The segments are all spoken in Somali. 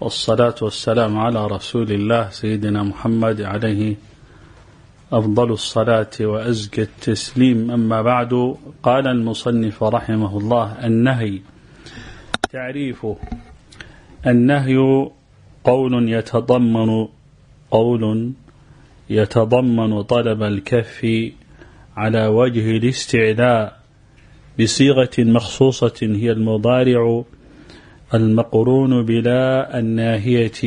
والصلاة والسلام على رسول الله سيدنا محمد عليه أفضل الصلاة وأزكى التسليم أما بعد قال المصنف رحمه الله النهي تعريفه النهي قول يتضمن قول يتضمن طلب الكف على وجه الاستعلاء بصيغة مخصوصة هي المضارع المقرون بلا الناهية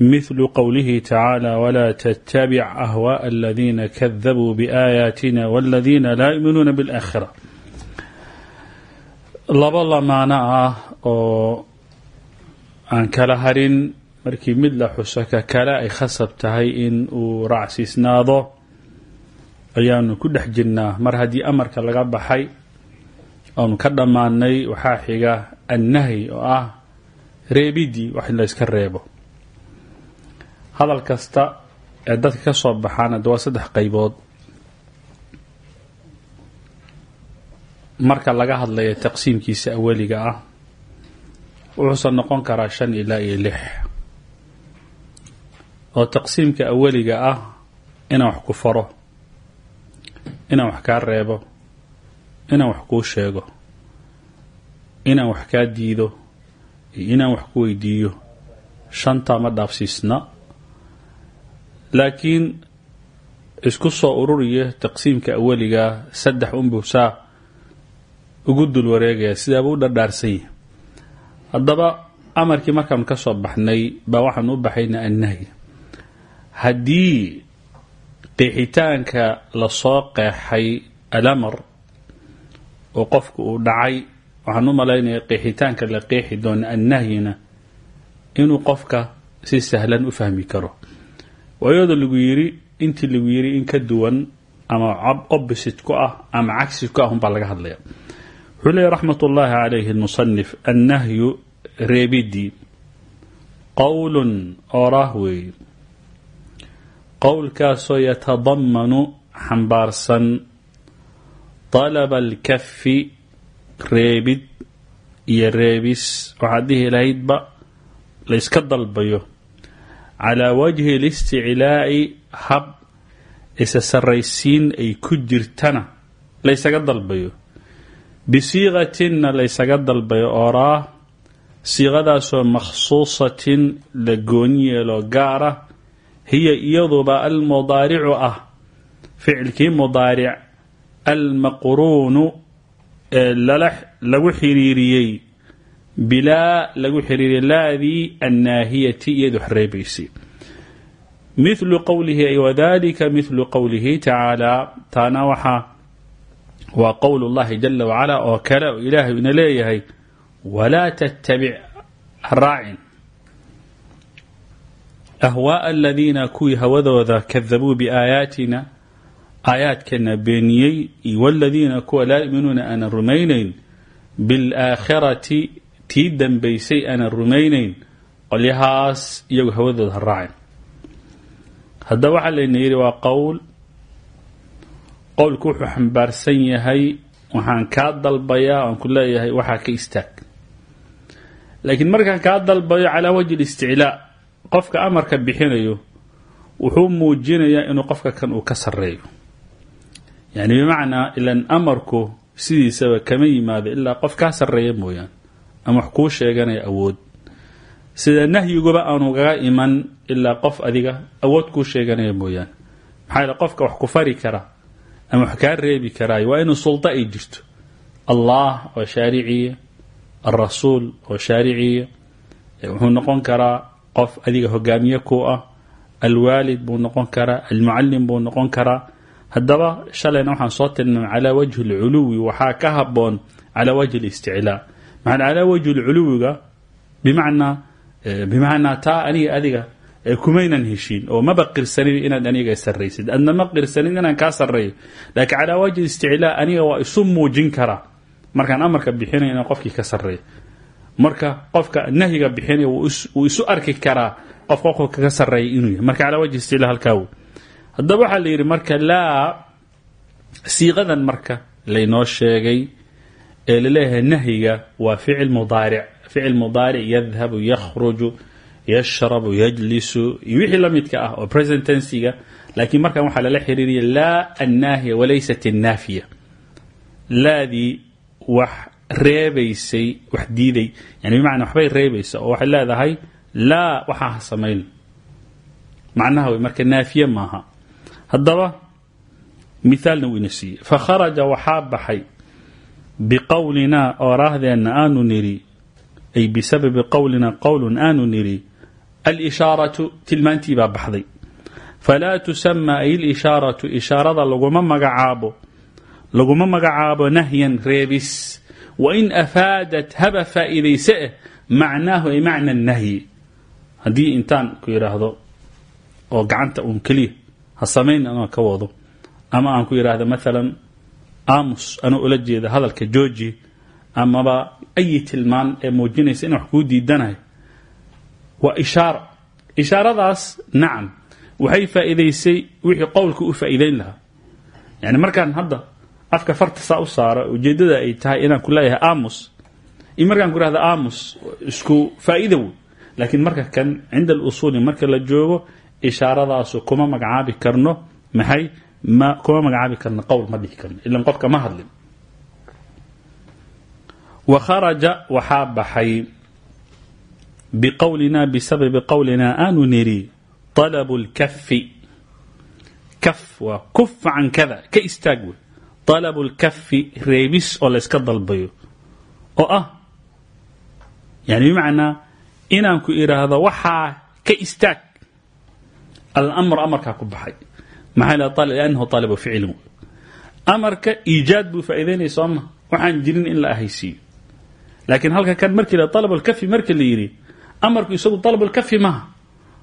مثل قوله تعالى ولا تتبع أهواء الذين كذبوا بآياتنا والذين لا يؤمنون بالآخرة laba lamaano ah oo aan kala harin markii mid la xuso ka kale ay khasab tahay in uu raacsiisnaado ayaanu ku dhex jirnaa mar haddii amarka laga baxay oonu ka dhammaanay waxaa xiga annahyi oo ah reebidii wax in la reebo. Hadal kasta ee dadka ka soo baxaana de waa saddex qaybood. Marka laga hadlayo taqsiimkiisa awaliga ah wuxuusan noqon karaa shan ilaa iyo lix. Oo taqsiimka awaliga ah inaan wax ku faro inaan wax kaa reebo inaan wax kuu sheego inaan wax kaa diido iyo inaan wax ku weydiiyo shantaa ma dhaafsiisna. Laakiin isku soo ururiya taqsiimka awaligaa saddex unbusaa ugu dul wareegaya sidaaba u dhardhaarsan yahi haddaba amarkii markaanu ka soo baxnay baa waxaanu u baxayna annahyi haddii qeexitaanka la soo qeexay alamar oo qofku uu dhacay waxaan u malaynaya qeexitaanka la qeexi doona annahyina inuu qofka si sahlan u fahmi karo. Waayadoo lagu yidhi intii lagu yidhi in ka duwan ama opposite ku ah ama cagsi ku ah unbaa laga hadlaya wuxuu leeya raxmat ullaahi calayhi lmusanif annahyu reebidii qowlun oraah weeye qowlkaasoo yatadamanu xambaarsan dalaba alkafi reebid iyo reebis. Waxaad dhihi lahaydba layska dalbayo. Calaa wajhi listiclaa'i hab isa sarraysiin ay ku jirtana laysaga dalbayo. Bisiiqatinna laysaga dalbayo ooraa siiqadaasoo makhsuusatin la gooni yeeloo gaara hiya iyaduba almudaaricu ah ficilkii mudaaric almaqruunu ee lagu xiriiriyey bilaa lagu xiriiriyey laadii annaahiyati iyadu xareebaysay mithlu qowlihi ay wadalika mithlu qowlihi tacaalaa taana waxaa waa qowl اllahi jala wacala oo kale oo ilaahay ina leeyahay walaa tattabic raacin. Ahwaaa aladiina kuwii hawadooda kadabuu biaayaatina aayaadkana beeniyey waladiina kuwa laa yuminuuna aanan rumaynayn biاlaakhirati tii dambaysay aanan rumaynayn qolyahaas iyagu hawadooda ha raacin. Haddaba waxaa layna yidhi waa qowl qowlku wuxuu xambaarsan yahay waxaan kaa dalbayaa aan ku leeyahay waxaa ka istaag. Laakiin markaan kaa dalbayo calaa wajhi listiclaa qofka amarka bixinayo wuxuu muujinayaa inuu qofka kan uu ka sarreeyo yani bimacnaa ilan amarku sidiisaba kama yimaado ilaa qof kaa sarreeya mooyaan ama wax kuu sheeganaya awood. Sida nahyiguba aanu gaga iman ilaa qof adiga awood kuu sheeganaya mooyaan maxaa yale qofka wax ku fari kara ama wax kaa reebi karaayo waa inuu suldo ay jirto. Allah oo shaariciya alrasuul oo shaariciya wuxuu noqon karaa qof adiga hogaamiye ku ah alwaalid buu noqon karaa almucalim buu noqon karaa haddaba shalayna waxaan soo tilmaamay calaa wajhi lculuwi waxaa ka haboon calaa wajhi listiclaa maxaa calaa wajhi lculuwiga bimacnaa bimacnaa taa aniga adiga kumaynan heshiin oo maba qirsanin inaad aniga sarraysid. Adna ma qirsanin inaan kaa sarreeyo laakiin calaa wajhi isticlaa aniga waa isu muujin karaa markaan amarka bixinay inaan ka sarreeyo marka qofka nahyiga bixinaya wuu isu arki karaa qof qofka ka sarreeya inuu marka calaa wajhi isticlaa halkaa wey haddaba waxaa la yidhi marka laa siiqadan marka laynoo sheegay ee la leeyahay nahyiga waa ficil mudaaric. Ficil mudaaric yadhabu yakhruju yashrabu yajlisu iyo wixii la midka ah oo present tensiga laakiin markan waxaa lala xiriiriya laa annaahiya walaysat annaafiya. Laadii wax reebaysay wax diiday. Yani bimacnaa waxbay reebaysa oo waxay leedahay laa waxaa ha samayn. Marka naafiye maaha haddaba mithaalna wuu ina siiyey. Fakharaja waxaa baxay biqowlinaa oorahdeenna aanu nidhi ay bisababi qowlina qowlun aanu nidhi alishaaratu tilmaantii baa baxday. Falaa tusama ay lishaaratu ishaarada laguma magacaabo laguma magacaabo nahyan reebis. Wain afaadat haba faa'iidayse eh macnaahu ay macna nahyi. Haddii intaan ku yidhaahdo oo gacanta uun keliya ha samayn anoo ka wado. Ama aan ku yidhaahdo maalan amus anoo ula jeeda hadalka georgi amaba ayi tilmaan ee muujinaysa in wax kuu diidanayo. Waa ishaaro ishaaradaas nacam waxay faa'iidaysay wixii qowlka u faa'iideyn lahaa. Yani markaan hadda afka farta saa u saaro ujeeddada ay tahay inaan ku leeyahay amus iyo markaan ku ihahdo amus isku faa'iida wey marka kan cinda alusuuli marka la joogo ishaaradaasu kuma magacaabi karno maxay? Kuma magacaabi karno qowl ma dhihi karno ilan qofka ma hadlin. Wa kharaja waxaa baxay biqowlinaa bisababi qowlinaa aanu niri alabu lkafi kaf waa kufa can kada ka istaag wey. Alabu lkafi reebis oo layska dalbayo. Oo ah yani bimacnaa inaanku idhaahdo waxaa ka istaag almr amarkaa ku baxay maanahu alib ficilin amarka iijaad buu faaiidaynaya sooma waxaan jirin in la ahaysiiyo laakiin halka kan markii la alblkafi marka la yidhi amarku isagu alblkafi maaha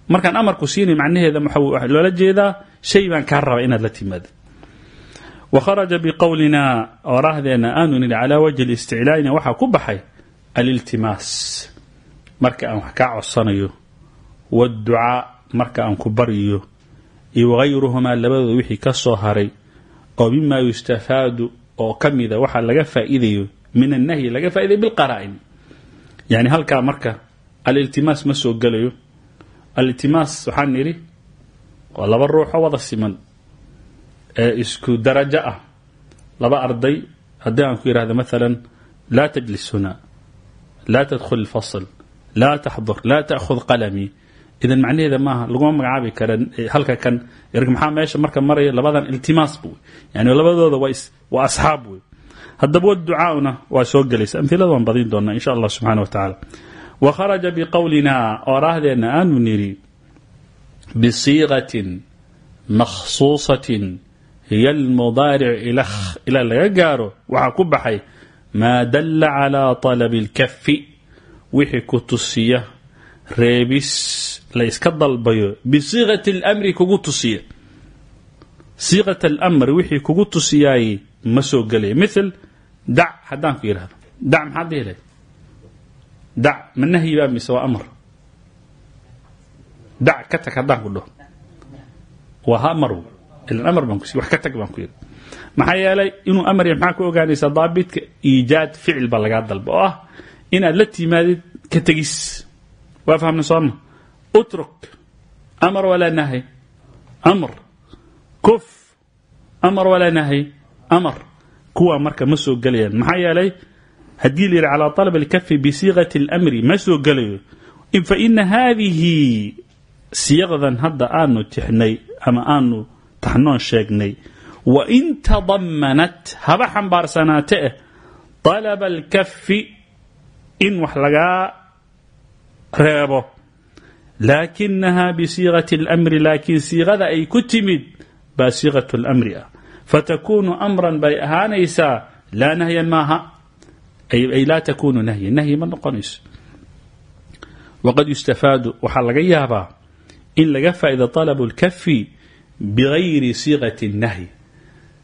markaan amarku siina macnaheeda waa loola jeedaa shay baan kaa raba inaad la timaado waharaja biqowlina oraahdeena aanu nidhi calaa wajhi isticlaayina waxaa ku baxay aliltimaas marka aan wax kaa codsanayo wducaa marka aan ku baryiyo iyo wagayruhumaa labadooda wixii ka soo haray oo mima yustafaadu oo ka mida waxa laga faa'iidayo min annahyi laga faa'idayo bilqaraa'in yani halkaa marka aliltimaas ma soo gelayo. Aliltimaas waxaan nidhi waa laba ruuxoo wada siman ee isku darajo ah. Laba arday haddii aan ku yidhahdo maalan laa tajlis huna laa tadkhul ilfasl laa taxdur laa ta'khud qalamii idan macnaheeda maaha laguma magacaabi kara halka kan maxaa meesha marka maraya labadan iltimaas bu yani labadooda waa asxaab wey haddaba waducaauna waa soo gelaysa. Amilada waan badin doonaa insha allah subxana wa wa kharaja biqowlinaa ooraahdeena aanu nidhi bisiiqatin makhsuusatin hiya almudaaric ilaa laga gaaro waxaa ku baxay maa dalla calaa talabi اlkafi wixii ku tusiya reebis la iska dalbayo bisiiqati اlamri kugu tusiya. Siiqat alamr wixii kugu tusiyaayey ma soo gelaya mil dac haddaan ku yidhahdo dac maxaad dhihi lahayd? Dac ma nahyi baa mise waa amar? Dac ka tag haddaan ha amar ilan amar baan kusiy wax ka tag baan ku yidhi inuu amar yahay maxaa ku ogaanaysaa daabitka iijaad ficil baa lagaa ah inaad la timaadid ka tegis. Waa fahamna sooma utruk amar walaa nahy amr kuf amar walaa nahy amar kuwaa marka ma soo gelayaan maxaa yeelay haddii la yidhi calaa طalab اlkafi bisiiqati اlamri ma soo gelayo faina haadihi siiqdan hadda aanu tixnay ama aanu taxnoon sheegnay wain tadamanat haba xambaarsanaate eh طalaba اlkafi in wax lagaa reebo laakinaha bisiiqati اlamri laakiin siiqada ay ku timid baa siiqaة اlamri ah fatakunu amran bay ahaanaysaa laa nahyan maaha ay laa takunu nahyan nahyi ma noqonayso waqad yustafaadu waxaa laga yaabaa in laga faa'ido طalabu اlkafi bigayri siiqati الnahyi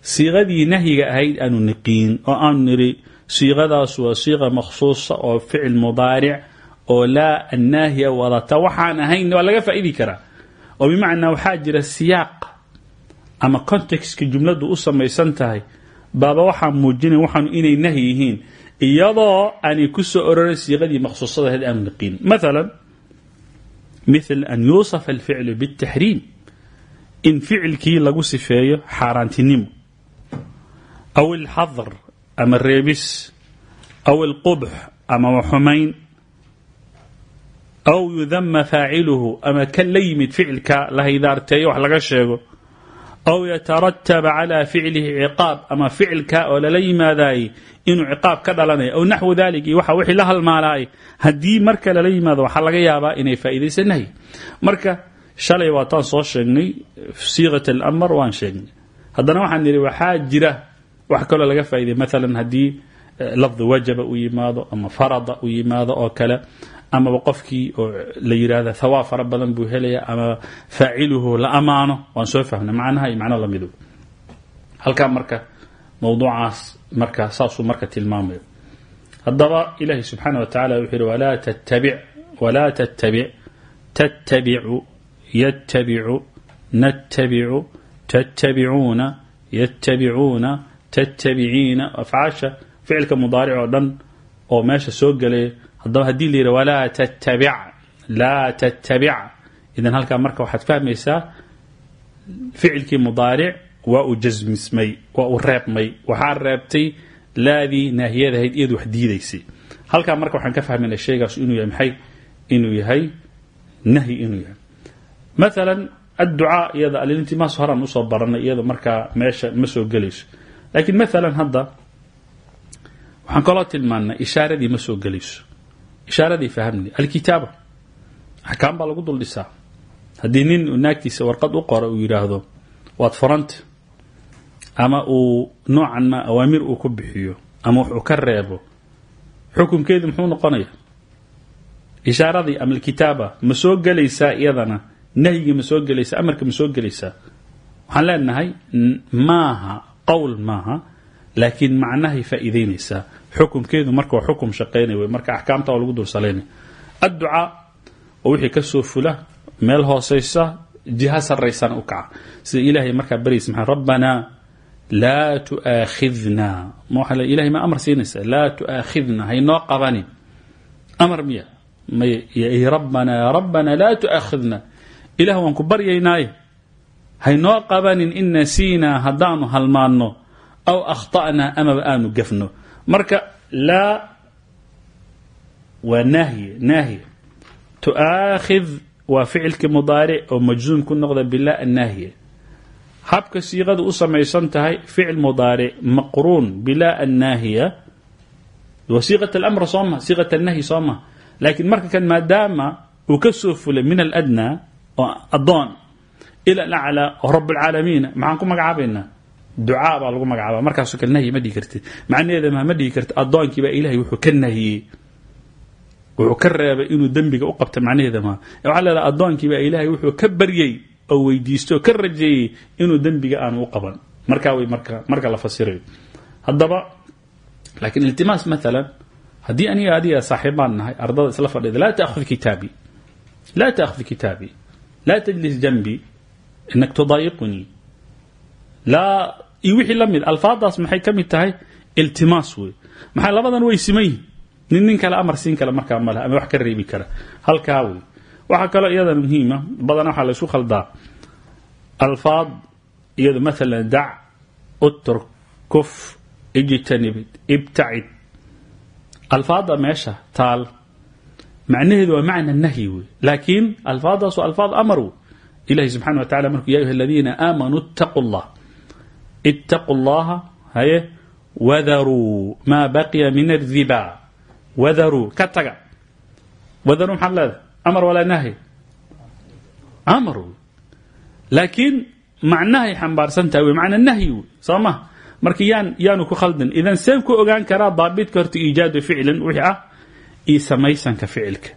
siiqadii nahyiga ahayd aanu niqiin oo aanu niri siiqadaas waa siiqa makhsuusa oo ficil mudaaric oo laa annaahiya wadata waxaan ahayn waa laga faa'idi karaa. Oo bimacnaa waxaa jira siyaaq ama contextka jumladdu u samaysan tahay. Baaba waxaa muujinaya waxaanu inay nahyi yihiin iyadoo aanay ku soo ororin siiqadii makhsuusada ahayd aanu niqiin maala mil an yuusafa alficlu bاtaxriim in ficilkii lagu sifeeyo xaaraantinimo aw alxadr ama reebis aw alqubx ama xumayn aw yudama faaciluhu ama kan la yimid ficilka la haydaarteeyo wax laga sheego aw yatarataba calى ficlihi ciqaab ama ficilka oo lala yimaadaayey inuu ciqaab ka dhalanayo aw naxwu dalik iyo waxa wixii la halmaalaay haddii marka lala yimaado waxaa laga yaabaa inay faa'iidaysa marka shalay waataan soo sheegnay siiqat alamr waan sheegnay haddana waxaan nidhi waxaa jira wax kaloo laga faa'iday maalan haddii lafdi wajaba u yimaado ama farada u yimaado oo kale amaba qofkii oo la yidhaahda hawaab fara badan buu helaya ama faaciluhu la amaano waan soo fahmnay macnaha iyo macno lamido halkaa marka mowduucaas marka saasuu marka tilmaamayo. Haddaba ilaahi subxaana wa tacala wuxuu yihi walaa tattabic walaa tattabic tattabicu yattabicu nattabicu tattabicuuna yattabicuuna tattabiciina afcaasha ficilka mudaaric oo dhan oo meesha soo gelaya haddaba haddii la yidhi walaa tattabic laa tattabic idan halkaa marka waxaad fahmaysaa ficilkii mudaaric waa uu jasmismay waa uu reebmay. Waxaa reebtay laadii naahiyadahayd iyadu wax diidaysay. Marka waxaan ka fahmayna shaygaas inuu yahay maxay? Inuu yahay nahyi inuu yahay. Maalan adducaa iyada alintimaas horaan u soo baranay iyada markaa meesha ma soo gelayso. Laakiin maalan hadda waxaan kaloo tilmaannay ishaaradii ma soo gelayso ishaaradii fahamni. Alkitaaba. Axkaam baa lagu dul dhisaa haddii nin naagtiisa warqad u qora uu yidhaahdo waad furanta ama uu noocan ma awaamir uu ku bixiyo ama wuxuu ka reebo xukunkeedu muxuu noqonaya ishaaradii ama alkitaaba ma soo gelaysaa iyadana? Nahyigii ma soo gelaysaa? Amarka ma soo gelaysaa? Waxaan leenahay maaha qowl maaha laakiin macnahay faa'iideynaysaa. Xukumkeedu marka waa xukum shaqaynay wey marka axkaamta waa lagu dul salaynay adducaa oo wixii ka soo fula meel hoosaysa jiha sarraysana u kaca. Sida ilaahay markaa baryaysa maxaa rabbanaa laa tu'aakhidna ma waxaa ilahay ma amar siinaysaa laa tu'aakhidna haynoo qabanin amar miya may rabbanaa ya rabbanaa laa tu'aakhidna ilah waan ku baryaynaaye. Haynoo qabanin in nasiinaa haddaanu halmaanno aw akhta'naa amaba aanu gafno marka laa waa naahiye naahiye tu'aakhid waa ficilkii mudaaric oo majzuum ku noqda bila annaahiye habka siiqadu u samaysan tahay ficil mudaaric maqruun bila annaahiya waa siiqat alamr soo ma siiqat annahyi soo ma laakiin marka kan maadaama uu ka soo fulay min aladnaa oo addoon ila alaclaa oo rabalcaalamiina maxaan ku magacaabaynaa ducaa baa lagu magacaaba markaasoo kale nahyi ma kartid macnaheeda ma ma dhihi kartid addoonkii baa ilahay wuxuu ka wuxuu ka inuu dembiga u qabta macnaheeda maa waxaa leedaha addoonkii baa ilaahay wuxuu ka baryey oo weydiistay ka rajeeyey inuu dembiga aanu u qaban. Markaa way marka marka la fasirayo haddaba laakiin iltimaas maalan haddii aniga adiga saaxiibaan nahay ardada isla fadhida laa taakhud kitaabii laa taakhud kitaabii laa tajlis janbii inak tudaayiqunii. Laa iyo wixii la mid alfaadaas maxay ka mid tahay? Iltimaas wey maxaa labadan way siman yihiin nin nin kale amar siin kale markaa maleh wax ka reebi kara. Halkaa wey waxaa kaloo iyadana muhiima badana waxaa la isku khaldaa. Alfaad iyado maalan dac utruk kuf ijtanib ibtacid. Alfaada meesha taal. Macnaheedu waa macna nahyi wey laakiin alfaadaas waa alfaad amar wey ilahi wa tacala markuu ya ayuha aladiina aamanuu ittaquu llaha haye wadaruu maa baqiya min ariba wadaruu ka taga. Wadaruu maxaad leedahay? Amar walaa nahyi amar wey laakiin macnahay xambaarsantahay wey macna nahyi wey soo ma? Marka yaan yaanu ku khaldin. Idan seen ku ogaan karaa daabidka horta iijaadu ficlin wixii ah iyo samaysanka ficilka.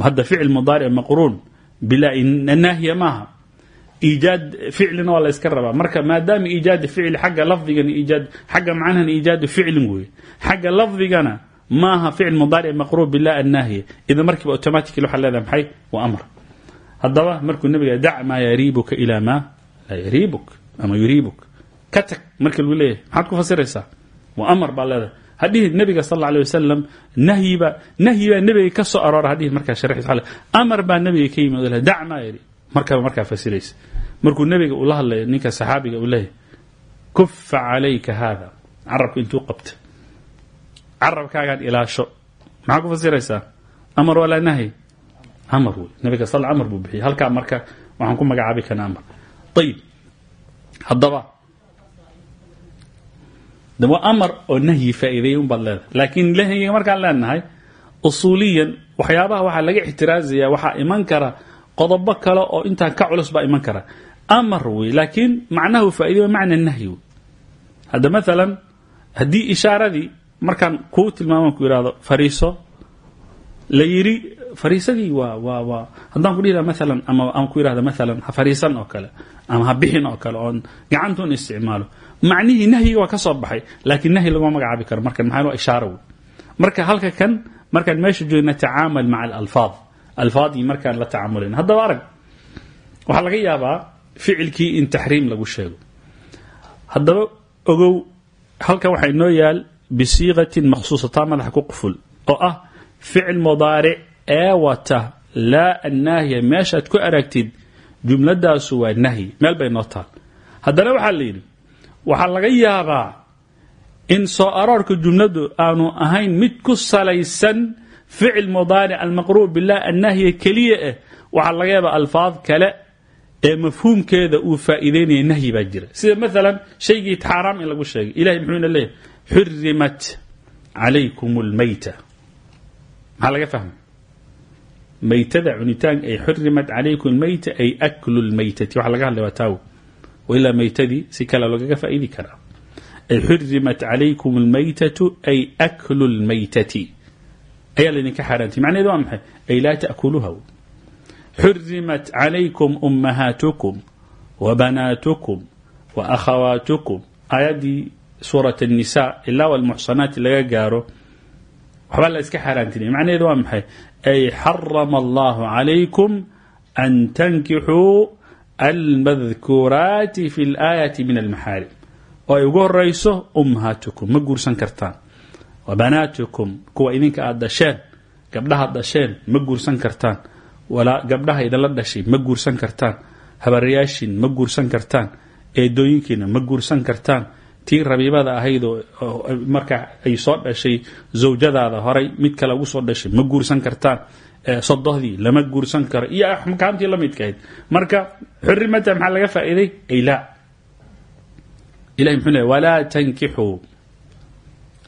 Hadda ficil mudaaric maqruun bilaa nahya maaha iijaad ficlina waa la yska rabaa marka maadaama iijaad ficli xagga lafdigan iijaad xagga macnahan iijaadu ficlin weeye xagga lafdigana maaha ficil mudaaric maqruun bila annahya idan markiiba automatically waxaa leedahay maxay waa amr haddaba markuu nabiga dac maa yariibuka ilaa maa laa yariibuk ama yuriibuk ka tag markii lagu leeyahay maxaad ku fasiraysaa waa amar baa leedahay hadhihi nabiga sal alay wasalam nahyiba nahyi baa nebiga ka soo aroora hadhihi markaa sharxiis amar baa nebiga ka yimid markuu nebiga ula hadlayo ninka saxaabiga uu leeyahay kufa calayka haada carabka intuu qabta carabkaagaan ilaasho. Maxaa ku fasiraysaa? Amar walaa nahyi amar nabiga sal amar buu bixiyay halkaa marka waxaan ku magacaabi karna amar. Ayib haddaba waa amar oo nahyi faa'iideeyey un baad leedahay. Laakiin nahyiga markaan leenahay usuuliyan waxyaabaha waxaa laga ixtiraazaya waxaa iman kara qodobo kale oo intaan ka culus baa iman kara amar wey laakiin macnahu faaidey macna nahyi wey hadda maalan haddii ishaaradii markaan kuu tilmaaman ku yihahdo fariiso la yidhi fariisadii waa waa waa haddaan ku dhihi laha maalan ama aan ku yihahdo maalan ha fariisan oo kale ama ha bixin oo kale oon gacantuun isticmaalo macnihii nahyiga waa ka soo baxay laakiin nahyi laguma magacaabi karo markan maxaa waa ishaaro wey marka halka kan markaan meesha joogna tacaamal maca alalfaad alfaadii markaan la tacaamulayn haddaba arag waxaa laga yaabaa ficilkii in taxriim lagu sheego. Haddaba ogow halkan waxaa inoo yaal bisiiqatin makhsuusataa madaxa ku quful oo ah ficil mudaaric ee wata laa annaahiya meeshaad ku aragtid jumladaasu waa nahyi. Meel bay noo taal. Haddana waxaa la yidhi waxaa laga yaabaa in soo aroorka jumladu aanu ahayn mid ku salaysan ficil mudaaric almaqruub bilah annahya keliya ah waxaa laga yaabaa alfaad kale ee mafhuumkeeda uu faa'iideynaya nahyi baa jira. Sida maalan shaygii xaaraam in lagu sheegay ilahay muxuuna leeyahy xurimat calaykum اlmayta maxaa laga fahmay? Maytada cunitaan ay xurimat calaykum lmayta ay aklu lmaytati waxa laga hadlay waa taawo. Wailaa maytadii si kale lagaga faa'iidi karaa. Ay xurimat calaykum اlmaytatu ay aklu lmaytati ayaa laydinka xaaraantay. Macnaheed waa maxay? Ay laa ta'kuluha xurimat calaykum ummahaatukum wabanaatukum waakhawaatukum aayaddii suurat nisa ilaa walmuxsanaati laga gaaro waxbaa la iska xaaraantinay macnaheedu waa maxay ay xarama allahu calaykum an tankixuu almadkuuraati fi laayati min almaxaarim oo ay ugu horayso ummahaatukum ma guursan kartaan wabanaatukum kuwa idinka aada dhasheen gabdhahaad dhasheen ma guursan kartaan gabdhaha idinla dhashay ma guursan kartaan. Habarayaashiin ma guursan kartaan. Eedooyinkiina ma guursan kartaan. Tii rabiibada ahayd oo marka ay soo dhashay zawjadaada horay mid kale ugu soo dhashay ma guursan kartaan. Sodohdii lama guursan karo. Iyo axkaamtii la midka ahayd. Marka xurimata maxaa laga faa'iiday? Ay laa. Ilahi muxuu walaa tankixuu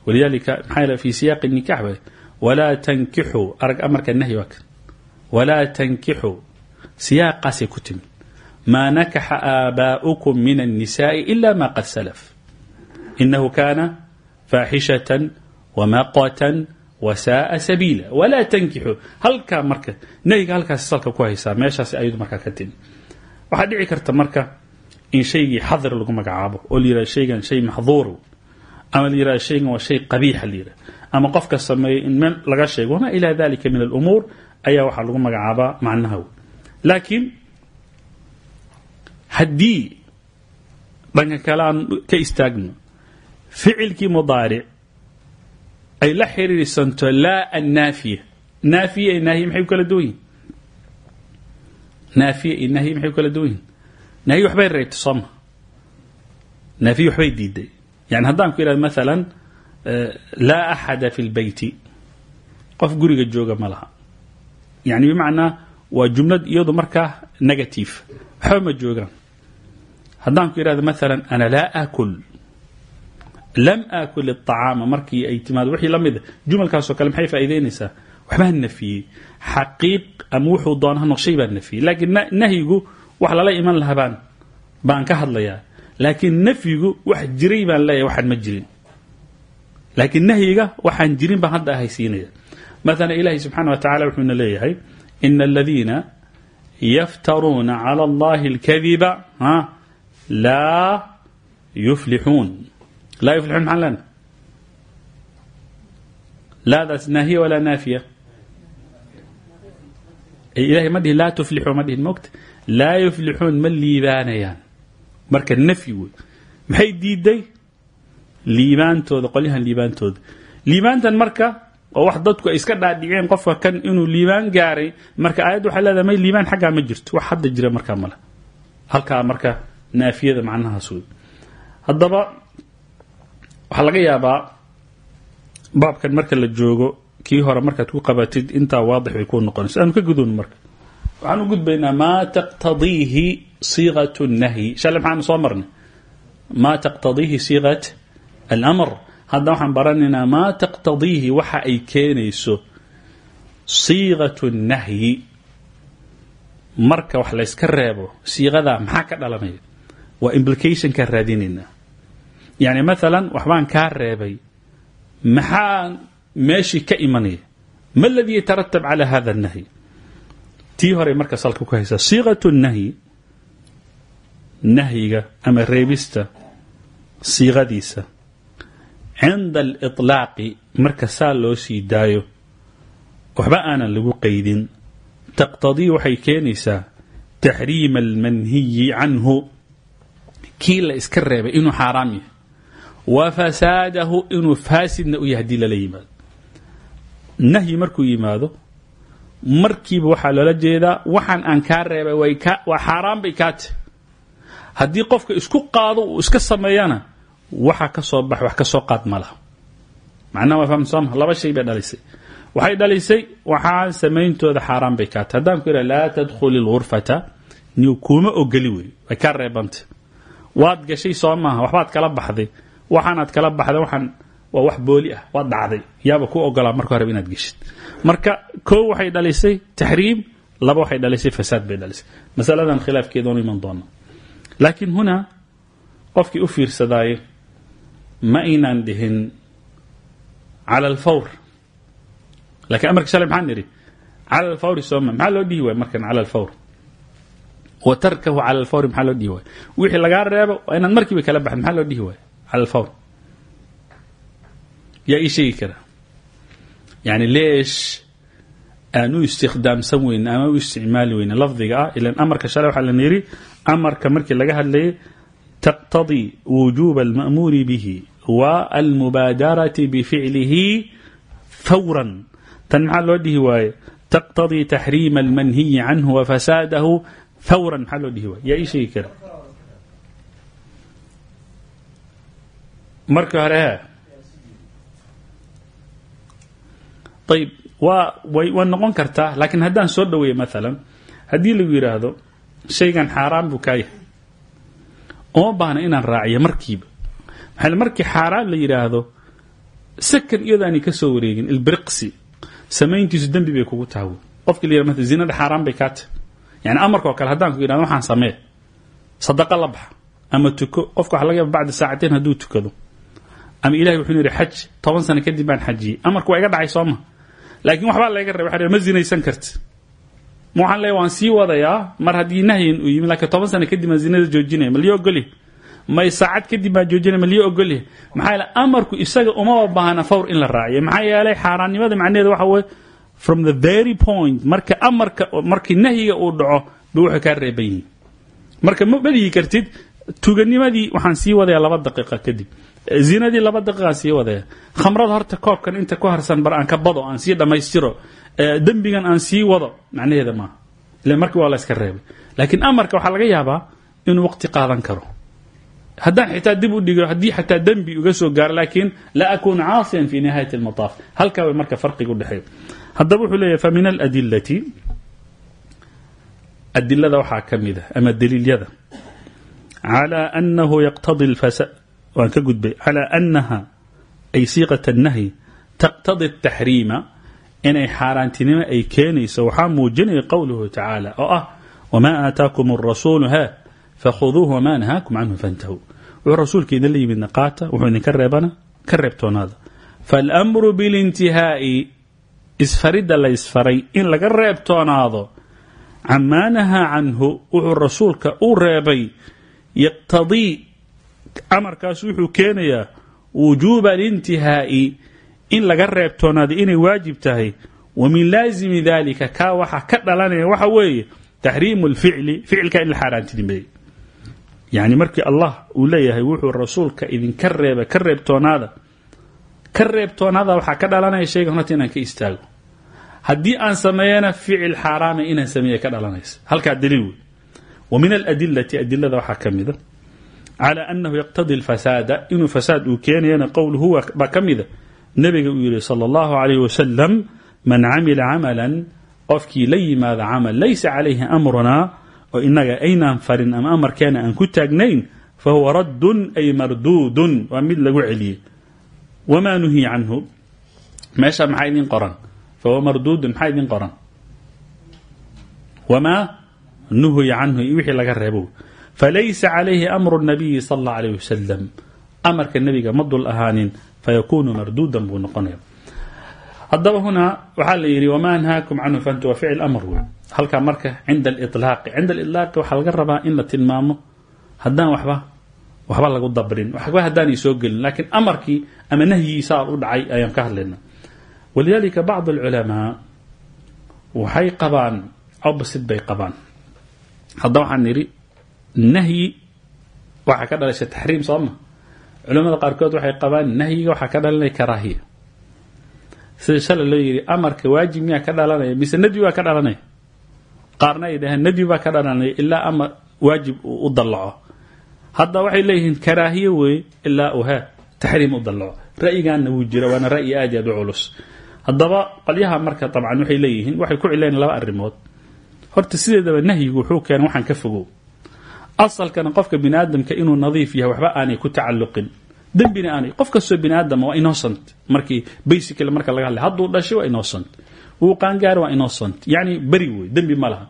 walidalika maxaa fi siyaaqi nikax ba walaa tankixuu arag amarka nahyi waa kan walaa tankixuu siyaaqaasay ku timid. Maa nakaxa aabaa'ukum min annisaai ila ma qad salaf. Inahu kaana faaxishatan wamaqatan wasaaa sabiila. Walaa tankixuu halkaa marka nayiga halkaas salka ku haysaa meeshaas ayadu markaa ka timi waxaa dhici karta marka in shaygii xadir lagu magacaabo oo la shaygan shay maxduur ama la shaygan waa shay qabiixa la ama qofka sameeyo in meel laga sheego wamaa ila dalika min alumuur ayaa waxaa lagu magacaabaa macnaha laakiin haddii dhanka kale aan ka istaagno ficilkii mudaaric ay la xiriirsanto laa annaafiya. Naafiya iyo naahiya maxay ku kala duwan yihiin naafiya iyo naahiya maxay ku kala duwan yihiin naahiya waxbay reebtay sooma naafiya waxbay diiday. Yani haddaan ku ihahdo maalan laa axada fi lbeyti qof guriga jooga ma laha yani bimacnaa waa jumlad iyadu markaa negative. Waxba ma joogaan haddaan ku idhahdo maalan ana laa aakul. Lam aakul iطacaama markii ay timaado wixii la mid jumalkaasoo kale maxay faa'idaynaysaa waxbaa nafiyey. Xaqiiq ama wuxuu doona ha noqshay baa nafiyey. Laakiin nahyigu wax lala iman lahaa baan ka hadlayaa. Laakiin nafyigu wax jiray baan leeyahay waxaan ma jirin. Laakiin nahyiga waxaan jirin baan hadda ahaysiinaya maala ilaahay subxaana wa tacala wuxuuna leeyahay ina aladiina yaftaruuna cala allahi اlkadiba laa yuflixuun laa yuflixuun maxaa lena laadaas naahiya walaa naafiya? Ilahay ma dhihin laa tuflixuu ma dhihin mogta laa yuflixuun ma liibaanayaan. Marka nafyi wey. Maxay diiday liibaantooda qolyahan liibaantooda liibaantan marka oo wax dadku ay iska dhaadhiceen qofka kan inuu liibaan gaaray marka aayadda waxay leedahay liibaan xaggaa ma jirto. Wax hadda jira markaa male halkaa marka naafiyada macnahaas wey haddaba waxaa laga yaabaa baabkan marka la joogo kii hore markaad ku qabatid intaa waadix bay ku noqonaysa. Aanu ka gudun marka. Waxaan gudbaynaa maa taqtadiihi siiqat nahyi? Shale maxaanu soo marnay. Maa taqtadiihi siiqat almr hadda waxaan baranaynaa maa taqtadiihi waxa ay keenayso siiqat nahyi. Marka wax layska reebo siiqadaa maxaa ka dhalanaya? Waa implicationkaa raadinaynaa yani maalan waxbaan kaa reebay maxaa meeshii ka imanaya? Ma aladii yataratab cala hada nahyi? Tii hore marka salka ku haysaa siiqat nahyi nahyiga ama reebista siiqadiisa cinda aliطlaaqi marka saa loo sii daayo waxba aanan lagu qaydin taqtadii waxay keenaysaa taxriima almanhiyi canhu kii la iska reebay inuu xaaraam yahay wa fasaadahu inuu faasidna u yahay haddii lala yimaado nahyi markuu yimaado markiiba waxaa loola jeedaa waxaan aan kaa reebay waa xaaraan bay kaa tahy haddii qofka isku qaado uu iska sameeyana waxa ka soo bax wax ka soo qaad ma laha. Macnaha waa faham sooma laba shay bay dhalisay. Waxay dhalisay waxaan samayntooda xaaraan bay kaa tahy haddaan ku yidhaha laa tadkhuli lghurfata niw kuuma ogoli wey way kaa reebantay waad gashay soo maaha waxbaad kala baxday. Waxaanaad kala baxday waxaan waa wax booli ah waad dhacday. Yaaba ku ogolaa marka horeba inaad geshid. Marka koo waxay dhalisay taxriim laba waxay dhalisay fasaad bay dhalisay. Masaladan khilaafkeedaonu iman doona laakiin hunaa qofkii u fiirsadaaye ma aynaan dhihin cala alfawr. Lakiin amarka shalay maxaan nidhi cala alfawri sooma maxaa loo dhihi waaya markan cala alfawr? Wa tarkahu cala alfawri maxaa loo dhihi waaya wixii lagaa reebo waa inaad markiiba kala baxd maxaa loo dhihi waaya cala alfawr. Yaa ii sheegi kara. Yani leesh aan u istikhdaamsan weyne ama u isticmaali weyne lafdiga ah ilan amarka shalay waxaa la yidhi amarka markii laga hadlayay taqtadii wujuuba alma'muuri bihi almubaadarati bificlihi fawran. Tan maxaa loo dhihi waaye? Taqtadii taxriima almanhiyi canhu wa fasaadahu fawran maxaa loo dhihi waaye? Yaa ii sheegi kara. Marka hore ayb waa noqon kartaa laakiin haddaan soo dhaweeyo maalan haddii lagu yidhaahdo shaygan xaaraan buu kaa yahay. Uma baahna inaan raaciyo markiiba markii xaaraan la yidhaahdo sakan iyadoo aanay ka soo wareegin ilbiriqsi samayntiisu dembi bay kugu tahay. Qofki la yidhahdo zinada xaaraan bay kaa yani amarka oo kale haddaan ku yidhahdo waxaan samee sadaqa la baxa ama tuko qofka waxa laga yaaba bacda saacateen hadduu tukado. Ama ilahay wuxuu yidhi xaj toban sano kadib baan xajiyey. Amarka waa iga dhacay sooma laakiin waxbaa laga rabay waxa ma zinaysan karti. Ma waxaan waan sii wadayaa mar haddii nahyin uu yimi laakiin toban sano kadib baan zinada joojinaya ma liyo may saacad kadib baan joojinaya ma liyo ogolyahay? Maxaa amarku isaga umaba baahna fawr in la raaciyo maxaa yeelay xaaraannimada macnaheeda waxa weeye from the very point marka amarka markii nahyiga uu dhaco ba waxay kaa reeban marka ma dhigi kartid tuganimadii waxaan sii wadayaa laba daqiiqa kadib. Zinadii laba daqiiqaan sii wadaya khamrada horta koobkan inta ku harsan bar aan ka bado aan sii dhammaystiro dembigan aan sii wado macnaheeda maaha. Ila markii waa la iska reebay. Laakiin amarka waxaa laga yaabaa inuu waqti qaadan karo haddaan xitaa dib u dhigo haddii xataa dembi uga soo gaaro laakiin la akuuna caasiyan fi nihayati almataaf halkaa way marka farqiga udhexeeya haddaba wuxuu leeyahy fa min aladilati adilada waxaa ka mid a ama daliilyada calى anahu yaqtadi lfasa waan ka gudbay calى anaha ay siiqat الnahyi taqtadi الtaxriima inay xaaraantinimo ay keenayso waxaa muujinaya qowluhu tacaala oo ah wma aataakum الrasuulu ha fakhuduuhu wma nahaakum canhu faاntahuu wuxuu rasuulka idin la yimidna qaata wuxuu idinka reebana ka reebtoonaada. Faalmru bilintihaa'i isfaridda la isfaray in laga reebtoonaado. Camaa nahaa canhu wuxuu rasuulka u reebay yaqtadii amarkaas wuxuu keenayaa wujuuba alintihaa'i in laga reebtoonaado inay waajib tahay. Wa min laasimi dalika kaa waxa ka dhalanaya waxa weeye taxriimu alficli ficilka in la xaaraantinimeeyey yani markii allah uu leeyahay wuxuu rasuulka idinka reeba ka reebtoonaada ka reebtoonaada waxaa ka dhalanaya shaygan horta inaan ka istaago. Haddii aan sameeyana ficil xaaraama inaan sameeye ka dhalanaysa. Halkaa daliil wa min aladilati adilada waxaa ka mida annahu yaqtadi lfasaada inuu fasaad uu keenayana qowl huwa baa ka mida nebiga uu yiri sala allahu calayh wasalam man camila camalan qofkii la yimaada amal laysa calayhi amrunaa oo inaga aynaan farin ama amarkeena aan ku taagnayn fahuwa raddun ay marduudun. Waa mid lagu celiyey. Wamaa nuhiya canhu. Meesha maxaa idin qoran? Fahuwa marduudun maxaa idin qoran? Wamaa nuhiya canhu wixii laga reebo. Falaysa calayhi amru nabiyi sal اllah alayh wasalam amarka nebiga ma dul ahaanin fayakunu marduudan buu noqonaya haddaba hunaa waxaa la yidhi wamaa anhaakum canhu faantu waa ficil amr wey halkaa marka cinda aliطlaaqi cinda aliطlaaqi waxaa laga rabaa in la tilmaamo haddaan waxba waxba lagu dabrin. Waxba haddaanay soo gelin. Laakiin amarkii ama nahyigiisaa u dhacay ayaan ka hadlayna walidalika bacd alculamaa waxay qabaan opposite bay qabaan. Hadda waxaan nidhi nahyi waxaa ka dhalasha taxriim sooma culamada qaarkood waxay qabaan nahyiga waxaa ka dhalanaya karaahiya sida shalay loo yidhi amarka waajib miyaa ka dhalanaya? Mise nadyi baa ka dhalanaya? Qaarna ay dhaheen nadyi baa ka dhalanaya ilaa ama waajib u dallaco. Hadda waxay leeyihiin karaahiye weeye ilaa uu he taxriim u dallaco. Ra'yigaana wuu jira waana ra'yi aad i culus. Haddaba qolyaha marka dabcan waxay leeyihiin waxay ku cileen laba arrimood. Horta sideedaba nahyigu wuxuu keenay waxaan ka fogow. Asalkana qofka bini inuu nadiif yahay waxba aanay ku tacalluqin dembina aanay qof kastoo bini aadama waa innocent. Markii basically marka laga hadlay hadduu dhashay waa innocent. Wuu qaangaari waa innocent. Yacni beri wey dembi ma laha.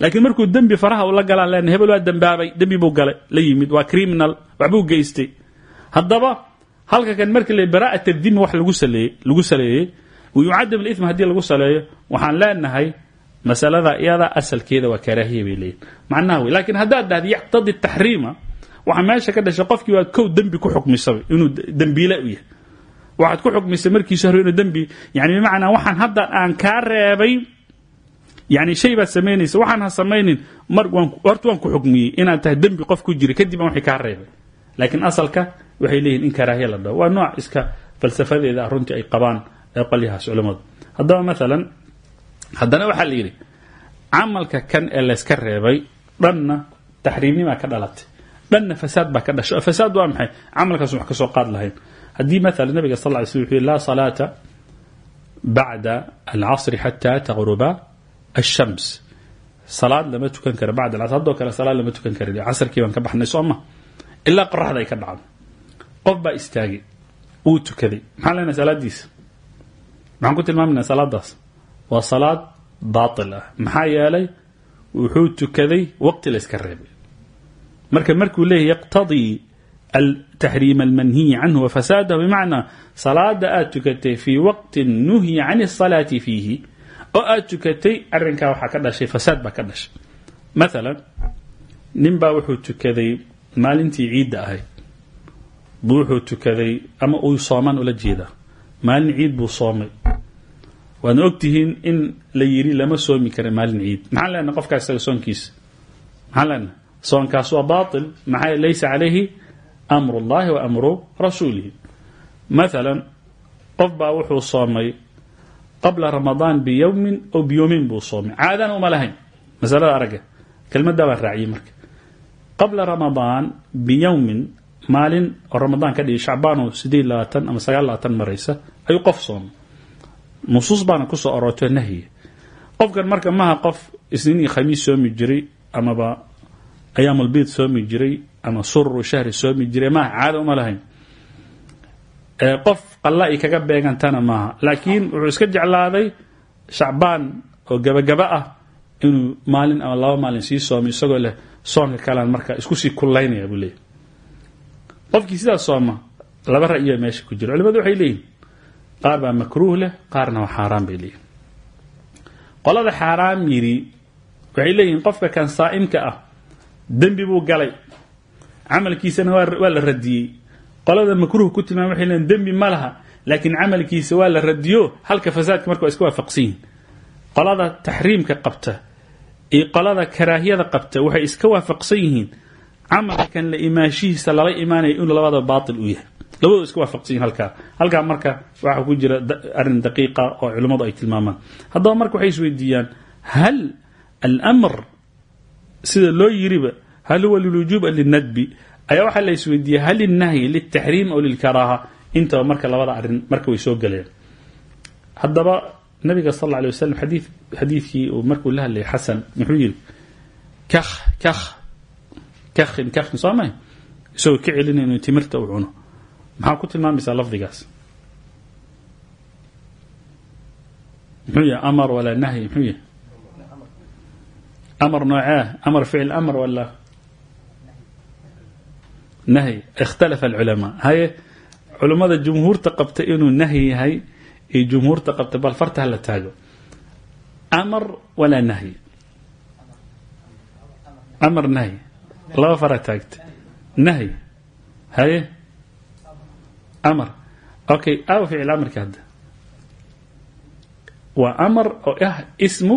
Laakiin markuu dembi faraha ula galaan lena hebel waa dembaabay dembi buu galay la yimid waa criminal waxbuu geystay. Haddaba halka kan markii la bara'at dimi wax lagu saleeyey lagu saleeyey yucadam alithm haddii lagu saleeyo waxaan leenahay masalada iyada asalkeeda waa karaahiya bay leeyihiin macnaha wey lakiin haddaad dhahda yaqtadi taxriima waxaa meesha ka dhashay qofkii waad kow dembi ku xukmisaba inuu dembiile u yahay waxaad ku xukmisay markiisa hore inuu dembi yani bimacnaa waxaan hadda aan kaa reebay yani shay baad samaynaysa waxaan ha samaynin mar horta waan ku xukmiyey inaad tahay dembi qof ku jira kadib aan waxay reebay. Laakiin asalka waxay leeyihiin in karaahiya la dhaho waa nooc iska falsafadeeda ah runtii ay qabaan ee qolyahaas culammadu haddaba maalan haddana waxaa la yidhi camalka kan ee layska reebay dhanna taxriimnimaa ka dhalatay dhanna fasaad baa ka dhashay. Oo fasaad waa maxay? Camalkaas wax ka soo qaad lahayn. Haddii maala nabiga sal ly slm wuxuu yihi laa salaata bacda alcasri xataa taqruba ashams salaad lama tukan karo bacd alcasr haddoo kale salaad lama tukan kara casrkii baan ka baxnay soo ma. Ilaa ay ka dhacdo. Qof baa istaagay wuu tukaday. Maxaan leenahay salaadiisa ku tilmaaminaa salaadaas waa salaad baatil ah. Wuxuu tukaday waqti la yska reebay marka markuu leeyahy yaqtadii taxriim almanhiyi canhu wafasaadahu bimacnaa salaada aad tukatay fii waqtin nuhya can asalaati fiihi oo aad tukatay arrinkaa waxaa ka dhashay fasaad baa ka dhashay. Maalan nin baa wuxuu tukaday maalintii ciidda ahayd. Buu wuxuu tukaday ama uu sooman ula jeedaa. Maalin ciid buu soomay. Waadna ogtihiin in la yiri lama soomi kara maalin ciid. Maxaan leenahay qofkaa isaga soonkiisa? Maxaan soonkaas waa baatil maxaa laysa calayhi amru llahi wa amru rasuulihi. Maalan qof baa wuxuu soomay qabla ramadaan biyowmin ow biyowmin buu soomay. Caadana uma lahayn masalada aragga kelmaddaa baan raaciyey marka. Qabla ramadaan biyowmin maalin oo ramadaan ka dhigi shacbaan oo sideed labaatan ama sagaal labaatan maraysa ayuu qof soomay. Nusuus baana ku soo ororto nahyi. Qofkan marka maha qof isniin iyo ayaamulbiid soomi jiray ama sururu shahri soomi jiray maaha caada uma lahayn. Qof qalla kaga beegantana maaha. Laakiin wuxuu iska jeclaaday shacbaan oo gabagaba ah inuu maalin ama laba maalin sii soomay isagoo leh soonka kalean marka isku sii kullaynaya buu leeyahy qofkii sidaas sooma laba ra'yiba meesha ku jira. Culimadu waxay leeyihiin qaar baa makruuh leh qaarna waa xaaraan bay leeyihiin qolada xaaraam yidhi waxay leeyihiin qofka kan saa'imka ah dembi buu galay. Camalkiisana waa la radiyey. Qolada makruuh ku tilmaam waxay leeyiin dembi ma laha laakiin camalkiisa waa la radiyo halka fasaadka marka waa iska waafaqsan yihiin qolada taxriimka qabta iyo qolada karaahiyada qabta waxay iska waafaqsan yihiin. Camalkan la imaashihiisa lala imaanaya inuu labada baatil u yahay. Labadoo iska waafaqsan yihiin halkaa. Marka waxaa ku jira arrin daqiiqa oo culimmadu ay tilmaamaan. Haddaba marka waxay isweydiiyaan hal almr sida loo yiriba hal huwa lilujuub linadbi ayaa waxaa la isweydiiya hal ilnahyi liltaxriim aw lilkaraaha intaba marka labada arrin marka way soo galeen haddaba nabiga sal alay waslm xadii xadiidkii uu markuu la hadlayay xasan muxuu yidhi kakh kakh kakhin kakhin soo may isagoo ka celinay inuu timirta u cuno maxaa ku tilmaamaysaa lafdigaas muxuu yahay amar walaa nahyi muxuu yahay amar noocee amar ficil amar wala nahyi ikhtalafa alculamaa. Haye culummada jumhuurta qabta inuu nahyi yahay iyo jumhuurta qabta bal farta hala taago. Amar walaa nahyi amar nahyi laba fara taagta. Nahyi haye? Amar. Okay aw ficil amarka hadda. Waa amar oo ah ismu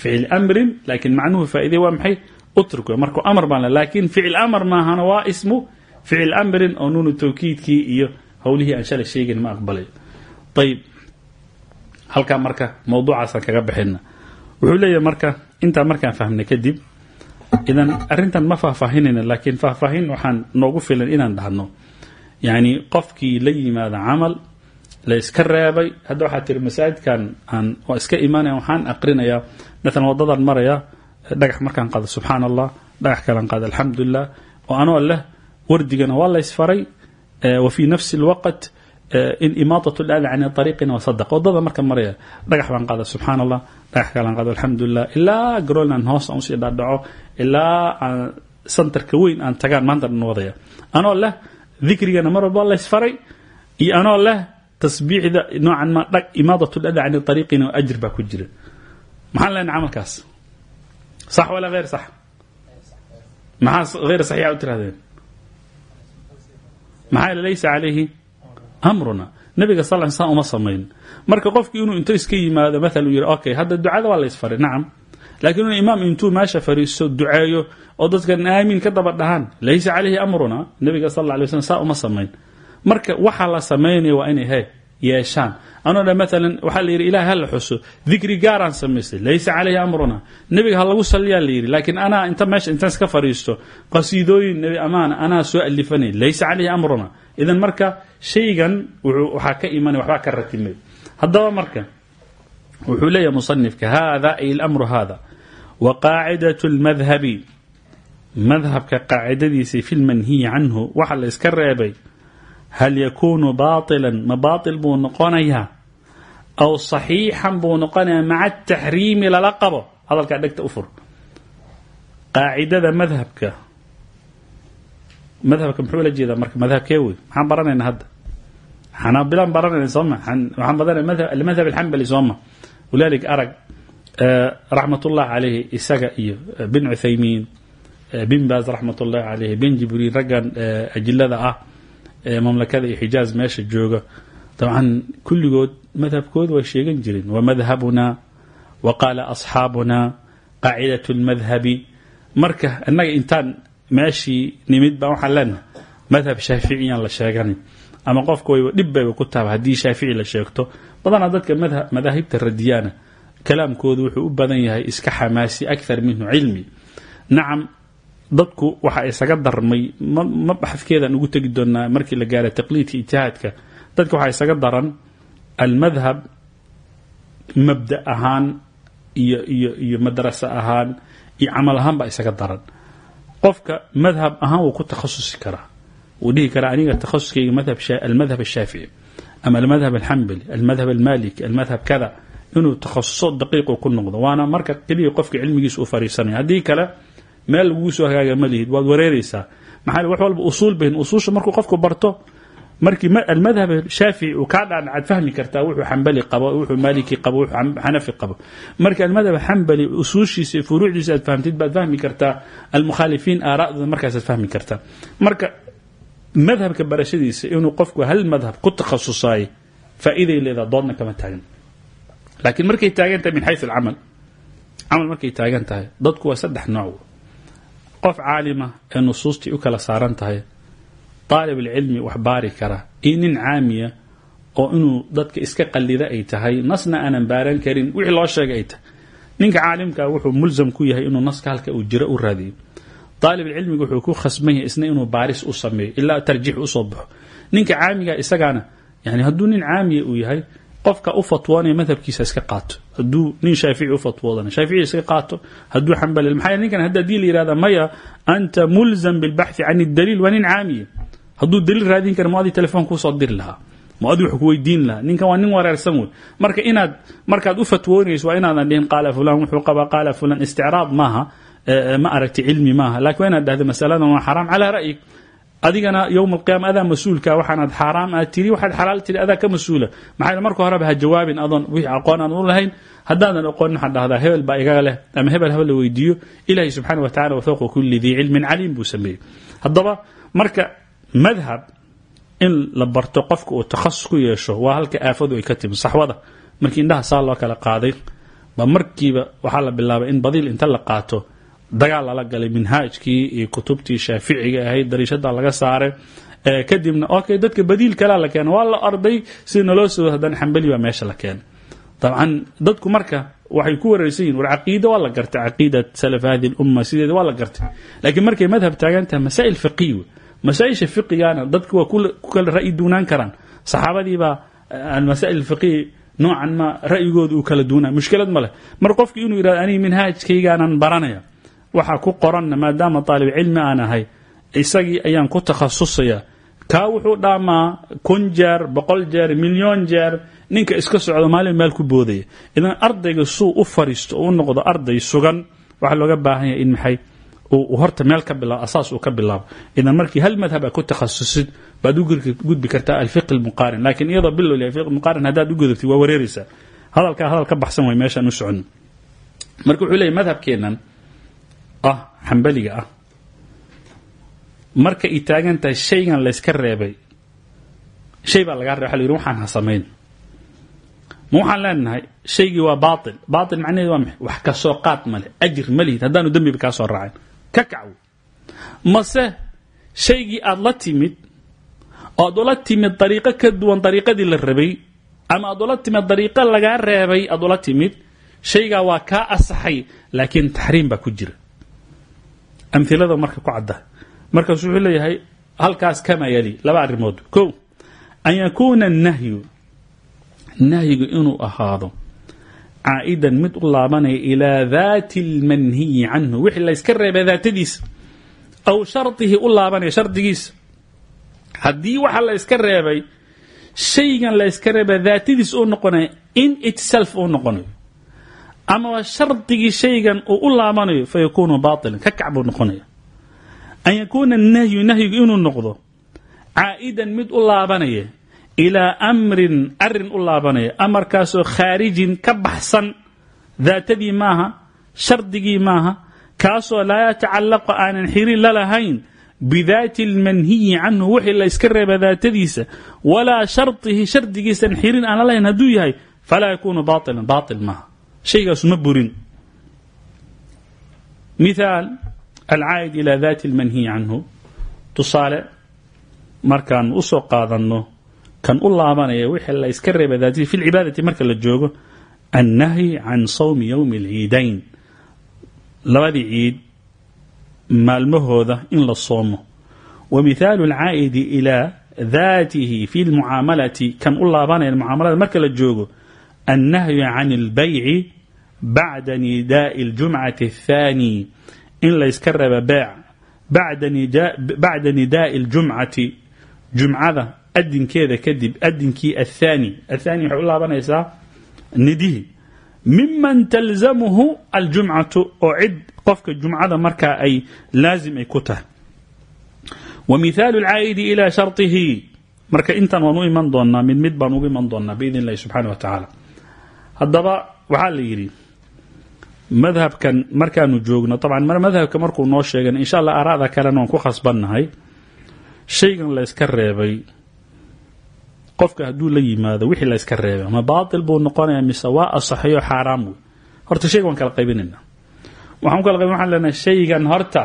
ficil amrin laakiin macnuhu faa'iday waa maxay utruk markuu amar baan laakiin ficil amar maahana waa ismu ficil amrin oo nuunu tawkiidkii iyo howlihii aan shalay sheegayn ma aqbalayo ayib halkaa marka mawduucaasaan kaga baxayna wuxuu leeyahay marka intaa markaan fahmnay kadib idan arrintan ma faahfaahinayna laakiin faahfaahin waxaan noogu filan inaan dhahno. Yacni qofkii la yimaada camal la iska reebay hadda waxaa tiri masaajidkan aan waa iska imaanaya waxaan aqrinayaa maalan waddadan maraya dhagax markaan qaado subxaan allah dhagax kalaan qaado alxamdulilah oo anoo leh wardigana waa la ysfaray wa fii nafsi alwaqt in imaadat lada can ariiqina waa sadaq. Waddada marka maraya dhagax baan qaada subxaan dhagax kalaan qaado alxamdulilah ilaa growland hoos aan u sii dhaadhaco ilaa santarka weyn aan tagaan maanta dhan wadaya. Anoo leh mar walba la ysfaray iyo anoo leh tasbiixda noocan ma dhag imaadat lada can ariiqina ajir baa ku jira. Maxaan leenahay camalkaas sax walaa hayr sax? Maxaa hayr saxiixa u tirahdeen maxaa laysa calayhi amruna. Nabiga sal slam uma samayn. Marka qofki inuu inta iska yimaado maala yidhi okay hadda ducada waa la ysfaray nacam. Laakiin inuu imaam intuu meesha fariisto duceeyo oo dadkan aamin ka daba dhahaan laysa calayhi amruna nabiga sal lla alay slam saa uma samayn. Marka waxa la samaynaya waa inay he yeeshaan anoo dha maalan waxaa la yidhi ilahay ha la xuso. Dikri gaaraan samaystay laysa calayhi amruna nebiga lagu saliyaa la yidhi. Laakiin anaa inta meesha intaan iska fadhiisto qasiidooyin nebi amaana anaa soo alifanay laysa calayhi amruna idan marka shaygan waxaa ka imanay waxbaa ka ratimay haddaba marka wuxuu leeyahay musanifka hada ay lamru hada wa qaacidat lmadhabi madhabka qaacidadiisa fi lmanhiyi canhu waxa la iska reebay hal yakunu baطilan ma baaطil buu noqonayaa aw صaxiixan buu noqonayaa maca ataxriimi lala qabo. Hadalkaa dhegta u fur. Qaacidada madhabka. Madhabka muxuu la jeedaa marka madhabkee wey maxaan baranayna hadda? Xanaabilaan baranayna sooma waxaan badanaya almadhab alxambali sooma walidalik arag raxmat ullahi isaga iyo bin cuthaymiin bin baas raxmat ullahi bin jibriil raggan ajilada ah mamlakada iyo meesha jooga dabcan kulligood madhabkooda way sheegan jireen wa madhabuna wa qaala asxaabuna qaacidat lmadhabi marka innaga intaan meeshii nimid baa waxaan leenahay madhab shaaficiyaan la sheeganin ama qofka wayba dhib bayba ku taaba haddii shaafici la sheegto badanaa dadka madaahibta radiyaana kalaamkoodu wuxuu u badan yahay iska xamaasi akthar minhu cilmi nacam dadku waxa isaga darmay ma baxadkeedaan ugu tegi doonaa markii la gaara taqliidka ijtihaadka dadka waxaa isaga daran almadhab mabda ahaan iyo iyo iyo madrasa ahaan iyo camal ahaan baa isaga daran. Qofka madhab ahaan wuu ku takhasusi karaa. Wuu dhihi karaa aniga takhasuskayga madhab almadhab ashaafici ama almadhab alxambali almadhab almaliki almadhab kada inuu takhasuso daqiiqu ku noqdo. Waana marka keliya qofka cilmigiisa u fariisanaya. Haddii kale meel lagugu soo hagaaga ma waad wareereysaa maxaa wax walba usuul bahin usuusha markuu qofku barto markii almadhab shaafici uu kaa dhaadhacaad fahmi kartaa wuxuu xambali qabo wuxuu maaliki qabo wuxuu xanafi qabo. Marka almadhab xambali usuushiisa furuucdiisa aad fahamtid baad fahmi kartaa almukhaalifiin aaraa'dooda markaasaad fahmi kartaa. Marka madhabka barashadiisa inuu qofku hal madhab ku takhasusay faa'iiday leedaha doodna kama taagan. Laakiin markay taagan tahay min xayu alcamal camal markay taagan tahay dadku waa saddex nooc. Qof caalima ee nusuustii u kala saaran tahay aalib alcilmi wax baari kara iyo nin caamiya oo inuu dadka iska qallida ay tahay nasna aanan baaran karin wixii loo sheegay ay ninka caalimkaa wuxuu mulsam ku yahay inuu naska halka uu jiro u raadiyo aalibulcilmiga wuxuu ku khasban isna inuu baaris u sameeyo ilaa tarjiix u soo baxo ninka caamiga isagaana yani hadduu nin caamiya uu yahay qofka u fatwoonaya madhabkiisa iska qaato hadduu nin shaafici u fatwoodana shaafici iska qaato hadduu xambali maxaa ninkan hadda haddii la maya anta mulzam bilbaxthi can daliil waa nin caamiya hadduu daliil raadin kara muadii telefoon kuusoo diri lahaa. Muadii wax ku weydiin lahaa. Ninkan waa nin wareersan wey. Marka inaad markaad u fatwoonayso waa inaadan dhihin qaala fulan wuxuu qabaa qaala fulan isticraab maaha. Ma aragti cilmi maaha. Lakin waa inaad dhahda masaladan waa xaraam calaa ra'yig adigana yowm alqiyama adaa mas'uulka waxaanaad xaaraam aad tiri waxaad xalaal tiri adaa ka mas'uula. Maxaa marka horeba ha jawaabin adoon wixii aqoon aan u lahayn. Haddaadan aqoonin waxaad dhahdaa hebel baa igaga leh ama hebel haba la weydiiyo. Ilahi subxana wa tacala wafawqa kulli dii cilmin caliim buu sameeyey. Haddaba marka madhab in la barto qofka uu takhasus ku yeesho waa halka aafadu ay ka timi saxwada. Markii indhaha saa loo kala qaaday ba markiiba waxaa la bilaabay in badiil inta la qaato dagaal lala galay minhaajkii iyo kutubtii shaaficiga ahayd dariishada laga saaray kadibna okay dadka badiil kalea la keena waa la arday sida naloo soo haddana xambali baa meesha la keena dabcan dadku marka waxay ku wareersan yihiin war caqiida waa la gartay caqiidat salaf hadi lumma sideeda waa la gartay. Laakiin markay madhab taagan tahay masaa'il fiqiy masaaisha fiqigana dadku waa ku kala ra'yi duunaan karaan. Saxaabadiibaa almasaa'il fiqiy noocan ma ra'yigooda uu kala duunaa mushkilad ma leh. Mar qofki inuu yihahdo aniga minhaajkaygaanan baranaya. Waxaa ku qoranna maadaama aalib cilmi aan ahay isagii ayaan ku takhasusaya. Kaa wuxuu dhaamaa kun jeer boqol jeer milyon jeer ninka iska socdo maalin meel ku boodaya. Idan ardayga suu u fariisto oo u noqdo arday sugan waxaa looga baahan yahay in maxay horta meel ka bilaabo asaas uu ka bilaabo idan markii hal madhab a ku takhasusid baad u kartaa alfiq almuqaarin laakiin iyadoo bilow fiq muqaarin haddaad u gudubtid waa wareeraysaa hadalkaa hadal ka baxsan way meeshaan u socono marka wuxuu leeyahy madhabkeennan ah xambaliga ah marka ay taagan tahay shaygan layska reebay shay baa lagaa reebay. Waxa la yidhi waxaan ha samayn. Ma waxaan leenahay shaygii waa baatil. Baatil macnaheedu waa wax ka soo qaad male ajir ma haddaanu dembiba kaa soo raacin ka kacwo mase shaygii aad la timid oad ula timid dariiqo ka duwan dariiqadii la rabay ama aad ula timid dariiqo lagaa reebay aad ula timid shaygaa waa kaa asaxay laakiin taxriim baa ku jira. Amilada marka ku cadda. Markaasu wuxuu leeyahay halkaas kama yali laba arrimood. Ko an yakuuna nahyu nahyigu inuu ahaado caa'idan mid u laabanaya ilaa daati اlmanhiyi canhu. Wixii layska reebay daatadiisa aw shardihi u laabanaya shardigiisa haddii waxa la yska reebay shaygan la yska reebay daatadiisa uu noqonayo in itself uu noqonayo amaba shardigii shaygan uu u laabanayo fa yakuunu baailan ka kac buu noqonaya. An yakuuna nahyu nahyigu inuu noqdo caa'idan mid u laabanaya ilaa amrin arrin u laabanaya amarkaasoo khaarijin ka baxsan daatadii maaha shardigii maaha kaasoo laa yatacallaqu aanan xiriir la lahayn bidaati اlmanhiyi canhu wixii la yska reeba daatadiisa walaa shardihi shardigiisan xiriir aan la lahayn hadduu yahay falaa yakuunu baailan baail maaha. Shaygaasu ma burin. Mithaal alcaa'id ilaa daati اlmanhiyi canhu. Tusaale markaan u soo qaadanno kan u laabanaya wixii la yska reeba daatadii fi lcibaadati marka la joogo annahyi can sawmi yowmi اlciidayn labadii ciid maalmahooda in la soomo wa mithaalu alcaa'idi ilaa daatihi fi lmucaamalati kan u laabanaya mucaamalada marka la joogo annahyu can اlbayci bacda nidaa'i اljumcati الthaani in layska raba beec bacda nidaa'i اljumcati jumcada adinkeeda kadib adinkii athaani. Athaani waxay u laabanaysaa nidihi. Miman talzamuhu aljumcatu oo cid qofka jumcada markaa ay laazim ay ku tahay. Wa mithaalu alcaa'idi ilaa sharطihi marka intan waan u iman doonaa mid mid baan ugu iman doonaa biidn illahi subxaana wa tacaala. Haddaba waxaa la yidhi madhabkan markaanu joogno dabcan madhabka markuu noo sheegan insha allah aara'da kalena waan ku khasbannahay. Shaygan layska reebay qofka hadduu la yimaado wixii layska reebay ma baatil buu noqonaya mise waa asaxayo xaaraam wey horta shayga waan kala qaybinayna waxaan kala qaybin waxaan leenahay shaygan horta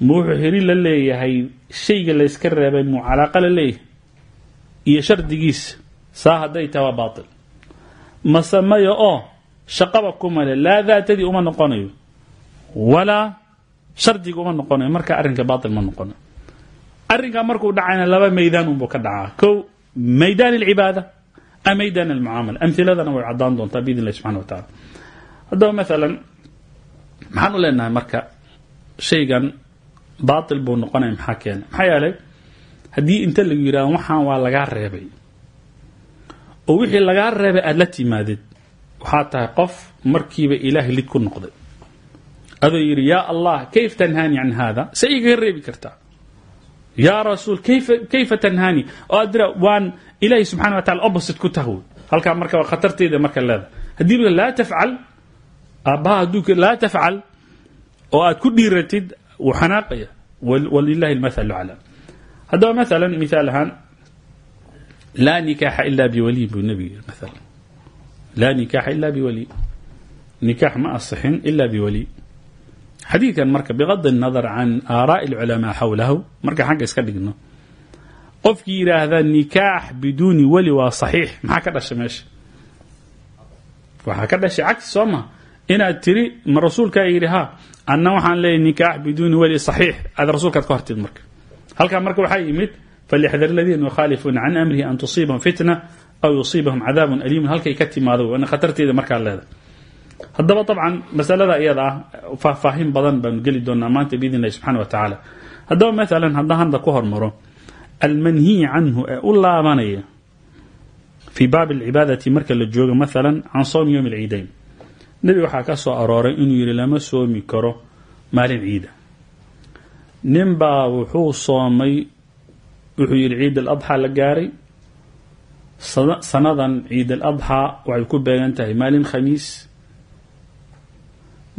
ma wuxuu la leeyahay shayga layska reebay muu calaaqa la leeyahay. Iyo shardigiisa saa hadday tahay waa baatil. Mase oo shaqaba kuma le laa daatadii uma noqonayo. Walaa shardiga uma noqonayo. Marka arrinka baatil ma noqonayo arrinkaa markuu dhacayna laba maydaan unbuu ka dhacaa. Kow maydaan alcibaada a maydaan almucaamala amhiladana way caddaan doontaa biidn illahi subxana wa tacala haddaba maalan maxaan u leenahay marka shaygan baatil buu noqonaya maxaa keena maxaa yeelay haddii inta lagu yidhahdo waxaan waa lagaa reebay oo wixii lagaa reebay aada la timaadid waxaa tahay qof markiiba ilaahay lid ku noqday adoo yidhi yaa allah kayf tanhaani can hada kartaa yaa rasuul kayfa aad dira waan ilaahay subxana wa tacala opposite ku tahwy halkaa marka khatarteeda marka leeda haddii laa tafcal aabbaha hadduu laa tafcal oo ku dhiiratid wuu xanaaqaya. Walilahi almathalu calaa haddaba maalan mithaal ahaan laa nikaaxa ila biwaliy buu nebigu yiri maalan laa nikaaxa ila biwaliy nikaax ma asixin ila biwaliy xadiidkan marka biqadi nadar can aaraa'i alculamaa xawlahu marka xagga iska dhigno. Qofkii yidhaahda nikaax biduuni weli waa saxiix maxaa ka dhashay meesha? Ka dhashay cagsi soo maha inaad tiri ma rasuulkaa yidhi ha anna waxaan leeyahy nikaax biduuni weli saxiix. Aad rasuulkaad ka hortid marka. Halkaa marka waxaa yimid falyaxdar aladiina yukhaalifuuna can amrihi an tusiibahum fitna aw yusiibahum cadaabun aliimun halkay ka timaado waana khatarteeda leedahay haddaba dabcan masalada iyada ah faahfaahin badan baanu geli doonaa maanta biidn illahi wa tacaala. Haddaba maalan haddaan hadda ku hormaro. Almanhiyi canhu ee u laabanaya fii baabi alcibaadati marka la joogo maalan can sowmi yowmi alciidayn. Nebiga waxaa ka soo arooray inuu yidhi lama soomi karo maalin ciida. Ninbaa wuxuu soomay wuxuu yidhi ciid aladxaa la gaaray. Sanadan ciid aladxaa waxay ku beegan tahay maalin khamiis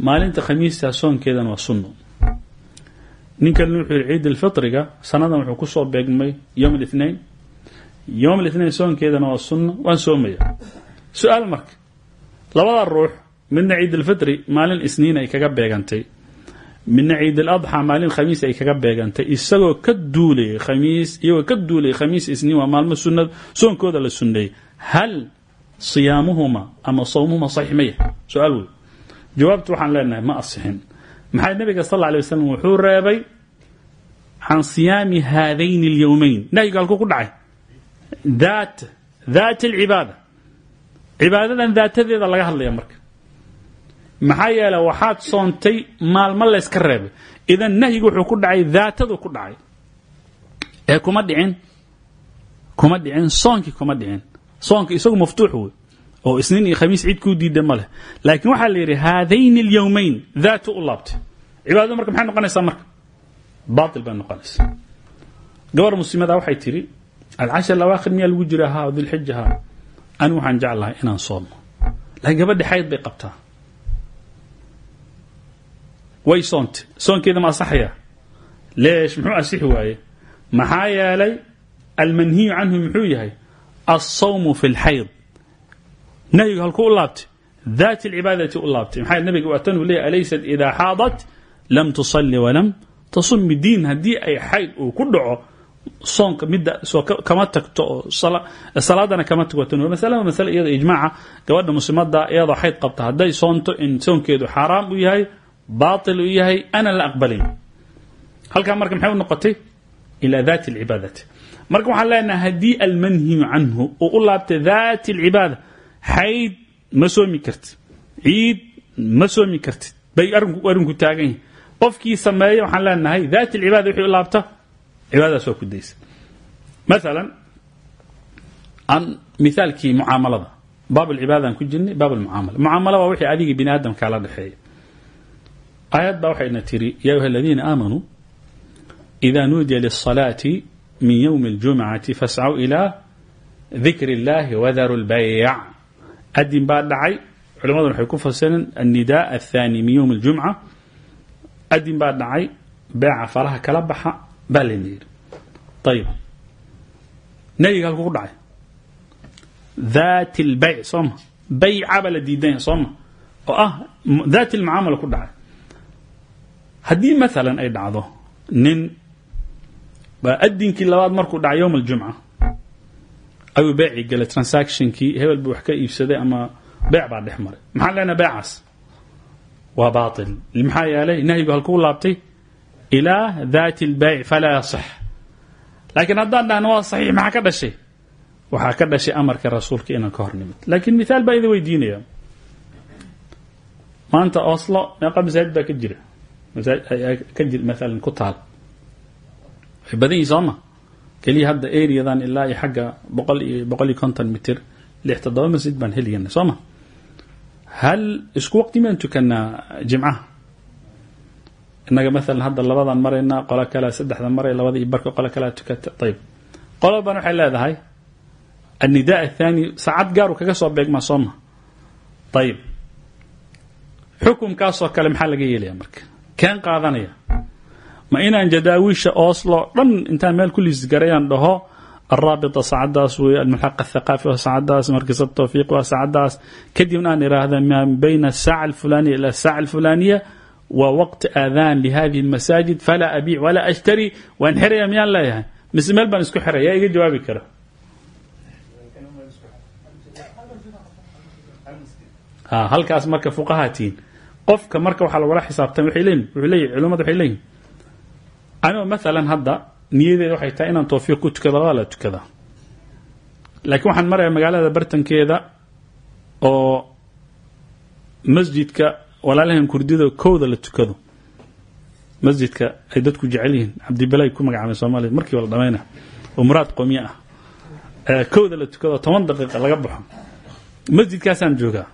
maalinta khamiista soonkeedana waa sunno. Ninkan wuxuu yidhi ciid alfitriga sanadan wuxuu ku soo beegmay yowm alithnain yowm alithnain soonkeedana waa sunno waan soomaya su'aal marka. Labada ruux midna ciid alfitri maalin isniin ay kaga beegantay. Midna ciid aladxaa maalin khamiis ay kaga beegantay. Isagoo ka duulayay khamiis iyagoo ka duulayay khamiis isniin waa maalmo sunna soonkooda la sunneeyey hal siyaamuhuma ama sawmuhuma saxiix ma yahay? Su'aal jawaabtu waxaan leenahay ma asixin maxaa nabiga sal lla lay waslam wuxuu reebay can siyaami haadayni اlyowmeyn nahyiga halkuu ku dhacay. Daat daat alcibaada. Cibaadadan daatadeeda laga hadlaya marka. Maxaa yeele waxaad soontay maalmo layska reebay. Idan nahyiga wuxuu ku dhacay daatadu ku dhacay. Ee kuma dhicin kuma dhicin soonkii kuma dhicin. Soonka isagu maftuux wey oo isniin iyo khamiis cid kuu diida ma leh. Laakiin waxaa la yidhi haadayni اlyowmeyn daatu u laabtay cibaadadu marka maxay noqonaysaa marka? Baail bay noqonaysaa. Gabar muslimada waxay tidhi alcashar alawaakhir miyaa lagu jira ha dilxija ha. Ani waxaan jeclahay inaan soomo laakiin gabadha xayd bay qabtaa. Way soontay soonkeeda ma asaxaya leesh muxuu asixi waaye? Maxaa yeelay almanhiyu canhu muxuu yahay alsawmu fi اlxayd nahyigu halkuu u laabtay. Daat اlcibaadati u laabtay. Maxaa nabiga waatanuu leeyahy alaysat idaa xaadat lam tusalli walam tasum bidiin haddii ay xayd uu ku dhaco soonka midda soo kama tagto oo salaadana kama tagto masalada masale iyada ijmaaca. Gabadha muslimada iyadoo xayd qabta hadday soonto in soonkeedu xaaraam u yahay baatil u yahay ana la aqbalayn halkaa marka maxay u noqotay? Ilaa daati alcibaadati marka waxaan leenahay haddii almanhiyu canhu uu u laabtay daati alcibaada xayd ma soomi kartid ciid ma soomi kartid bay arrinku taagan yahay qofkii sameeya waxaan leenahay daat alcibaada wixii u laabta cibaadadaas waa ku daysa maalan aan mithaalkii mucaamalada baab alcibaadaan ku jirnay baab almucaamala mucaamala waa wixii adigii bini aadamkaa la dhexeeya aayad baa waxayna tiri yaa ayuha aladiina aamanuu ida nuudiya lisalaati min ywmi اljumcati fascw ilى dikr اllahi wadaru اlbayc adin baa dhacay culimaduna waxay ku fasireen الnida الthani min ywmi اljumca adin baa dhacay beeca faraha kala baxa baa layna yidhi ayib nahyiga halku ku dhacay that اlbayc soo ma bayca baa la diidanya soo ma oo ah that اlmucaamala ku dhacay haddii maalan ay dhacdo nin baa adinkii labaad markuu dhacay yowm aljumca ayuu beecii galay transactionkii hebel buu wax ka iibsaday ama beec baa dhex maray. Maxaan leenaha beecaas? Waa baail maxaa yeelay nahyigu halkuu laabtay ilaa daati اlbayc falaa yaصix laakiin haddaan dhahno waa saxiix ka dhashay? Waxaa ka dhashay amarka rasuulka inaan ka hor nimid. Laakiin mithaal baa idin weydiinaya. Maanta oslo meeqa masaajid baa ka jira. Ka jir maalan ku taal keliya hadda areadan ilaa iyo xagga boqol iyo boqol iyo konton mitir lix toddoba masjid baan heligana soo ma? Hal isku waqti maan tukanaa jimcaha innaga maalan hadda labadan maraynaa qolo kalea saddexda maray labada iyo barka qolo kalea tukata. Ayib qoloban waxay leedahay annidaa athani saacad gaaru kaga soo beegmaa soo ma? Ayib xukumkaasoo kale maxaa laga yeelaya marka? Keen qaadanaya ma inaan jadaawiisha oslo dhan intaan meel ku liisgarayaan dhaho. Alraabita saacadaas wey almulxaq athaqaafi waa saacadaas markis atawfiiq waa saacadaas kadibna aan iraahda maa bayna asaaca alfulaniya ila asaaca alfulaniya waa waqti aadaan lihadihi almasaajid falaa abiic walaa ashtari. Waan xeraya miyaan leeyahay? Mise meel baan isku xeraya yaa iga jawaabi kara halkaas marka fuqahatiin qofka marka waxaa lagula leeyihiin wuxuu leeyahy culimmadu waxay leeyihiin anigoo maalan hadda niyadeeda waxay tahay inaan tawfiiq ku tukado labada la tukada. Laakiin waxaan marayaa magaalada bartankeeda oo masjidka walaalahan kurdida kowda la tukado. Masjidka ay dadku jecel yihiin. Cabdibalay ku magacaabay soomaaliya markiiba la dhamayna oo muraad qoomiye ah. Kowda la tukado toban daqiiqa laga baxo. Masjidkaasaan joogaa.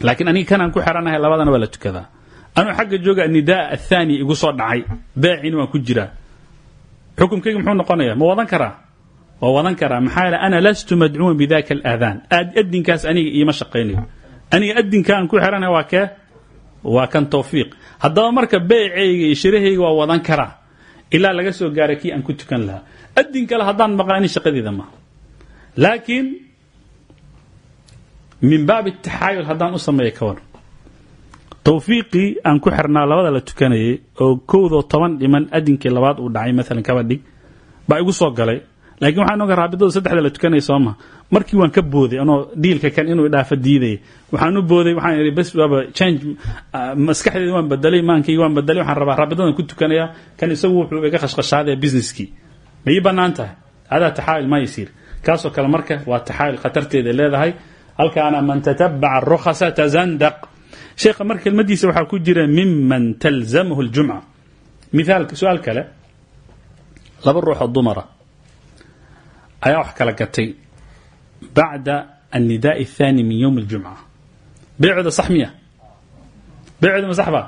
Laakiin aniga kanaan ku xeranahay labadana waa tukadaa anuu xagga jooga nidaa athani igu soo dhacay. Beecina waan ku jiraa xukumkayga muxuu noqonayaa ma wadan karaa? Waa wadan karaa. Maxaa yeele ana lastu madcuuman bidaka alaadaan adinkaas aniga iima shaqaynayo aniga adinka aan ku xeranahay waa kee? Waa kan tawfiiq. Haddaba marka beecayga iyo shirahayga waa wadan karaa. Ilaa laga soo gaaray kii aan ku tukan lahaa. Adin kale haddaan maqla ani shaqadeeda maha laakiin min baabi taxaayul haddaan u sameeya ka war tawfiiqii aan ku xirnaa labada la tukanayay oo kowdoo toban dhiman adinkii labaad uu dhacay maalan kaba dhig baa igu soo galay. Laakiin waxaan oga raabidada saddexda la tukanaya soo maha markii waan ka booday anoo diilka kan inuu idhaafa diidaya waxaan u booday waxaan idhi bas waaba change maskaxdeeda waan bedelay maankayga waan bedelay waxaan rabaa raabidadan ku tukanaya kan isagu wuxuu iga khashkhashaadaya businesskii. Ma bannaan tahay? Hadaa taxaayul ma yasiir kaasoo kale marka waa taxaayul khatarteeda leedahay. Halkaana man tatabaca rukhasa tazandaq sheekha marka kelmadiisa waxaa ku jira miman talzamhu اljumca miaal su-aal kale laba ruuxoo dumara ayaa wax kala gatay bacda الnidaء الثاني min ywم الjumca beecooda sax miya beecooda ma sax ba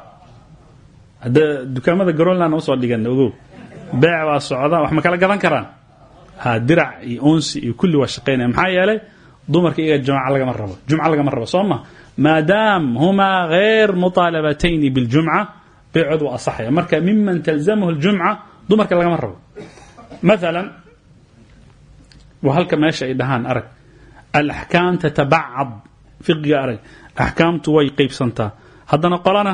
hadda dukaamada garoonland usoo dhigana ogow beec waa socda wax ma kala gadan karaan ha dirac iyo onsi iyo kulli waa shaqaynaya maxaa yeelay dumarka iyaga jumca lagama rabo jumca lagama rabo soo ma maadaam humaa غayr muطaalabatayni biاljumca beecood waa asaxaya marka miman talzamhu اljumca dumarka lagama rabo maala waa halka meesha ay dhahaan arag alaxkaam tatabacad fiqiga arag axkaamtu way qeybsantaa haddana qolana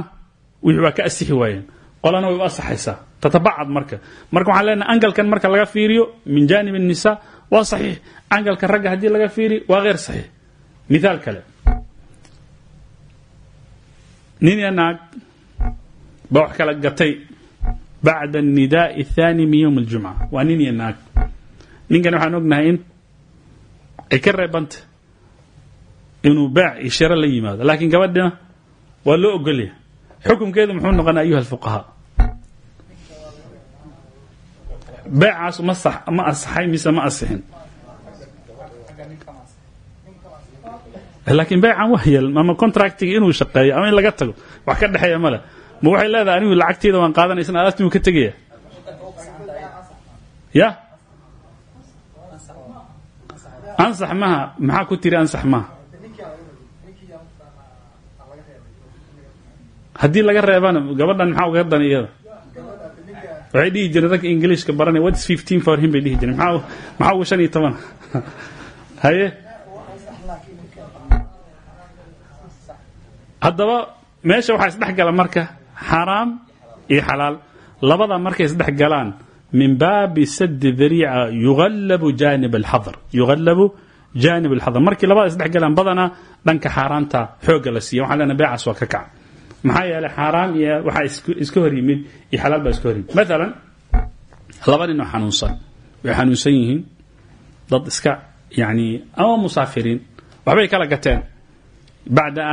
wixii waa ka asixi waayeen qolana way u asaxaysaa tatabacad marka marka waxaan leenahay angalkan marka laga fiiriyo min janib الnisa waa saxiix angalka ragga haddii laga fiiriyo waa غeyr saxiix miaal kale nin iyo naag baa wax kala gatay bacda annidaa'i athaani min yowmi aljumca waa nin iyo naag. Ninkan waxaan ognahay in ay ka reebanta inuu baac iyo sharo la yimaado. Laakiin gabadhina waa loo ogolyahay. Xukumkeedu muxuu noqonaa ayuha alfuqahaa. Baacaas ma ma asaxay mise ma asixin laakiin beecan wahyal ama contractiga inuu shaqeeyo ama in laga tago wax ka dhexeeya male ma waxay leedahay anigu lacagteeda waan qaadanaysan alaabtii uu ka tegaya ya? Ansax maha maxaa ku tiri ansax maha? Haddii laga reebana gabadhan maxaa uga dan iyada? Waxay dhihi jireen dadka ingiliishka baranaya whats fifteen for him? bay dhihi jireen. Maxaa uga shan iyo toban? Haye haddaba meesha waxaa isdhex gala marka xaraam iyo xalaal. Labada markay isdhex galaan min baabi sadi dariica yugallabu janib alxadr. Yugallabu janib alxadr. Markii labada isdhex galaan badanaa dhanka xaaraanta xoogga la siiya waxaan leenahay beecaas waa ka kaca maxaa yeelay xaaraam iyo waxaa iska hor yimid iyo xalaal baa iska hor yimid maalan laba nin oo xanuunsan way xanuunsan yihiin. Dad iska yani ama musaafiriin waxbay kala gateen bacda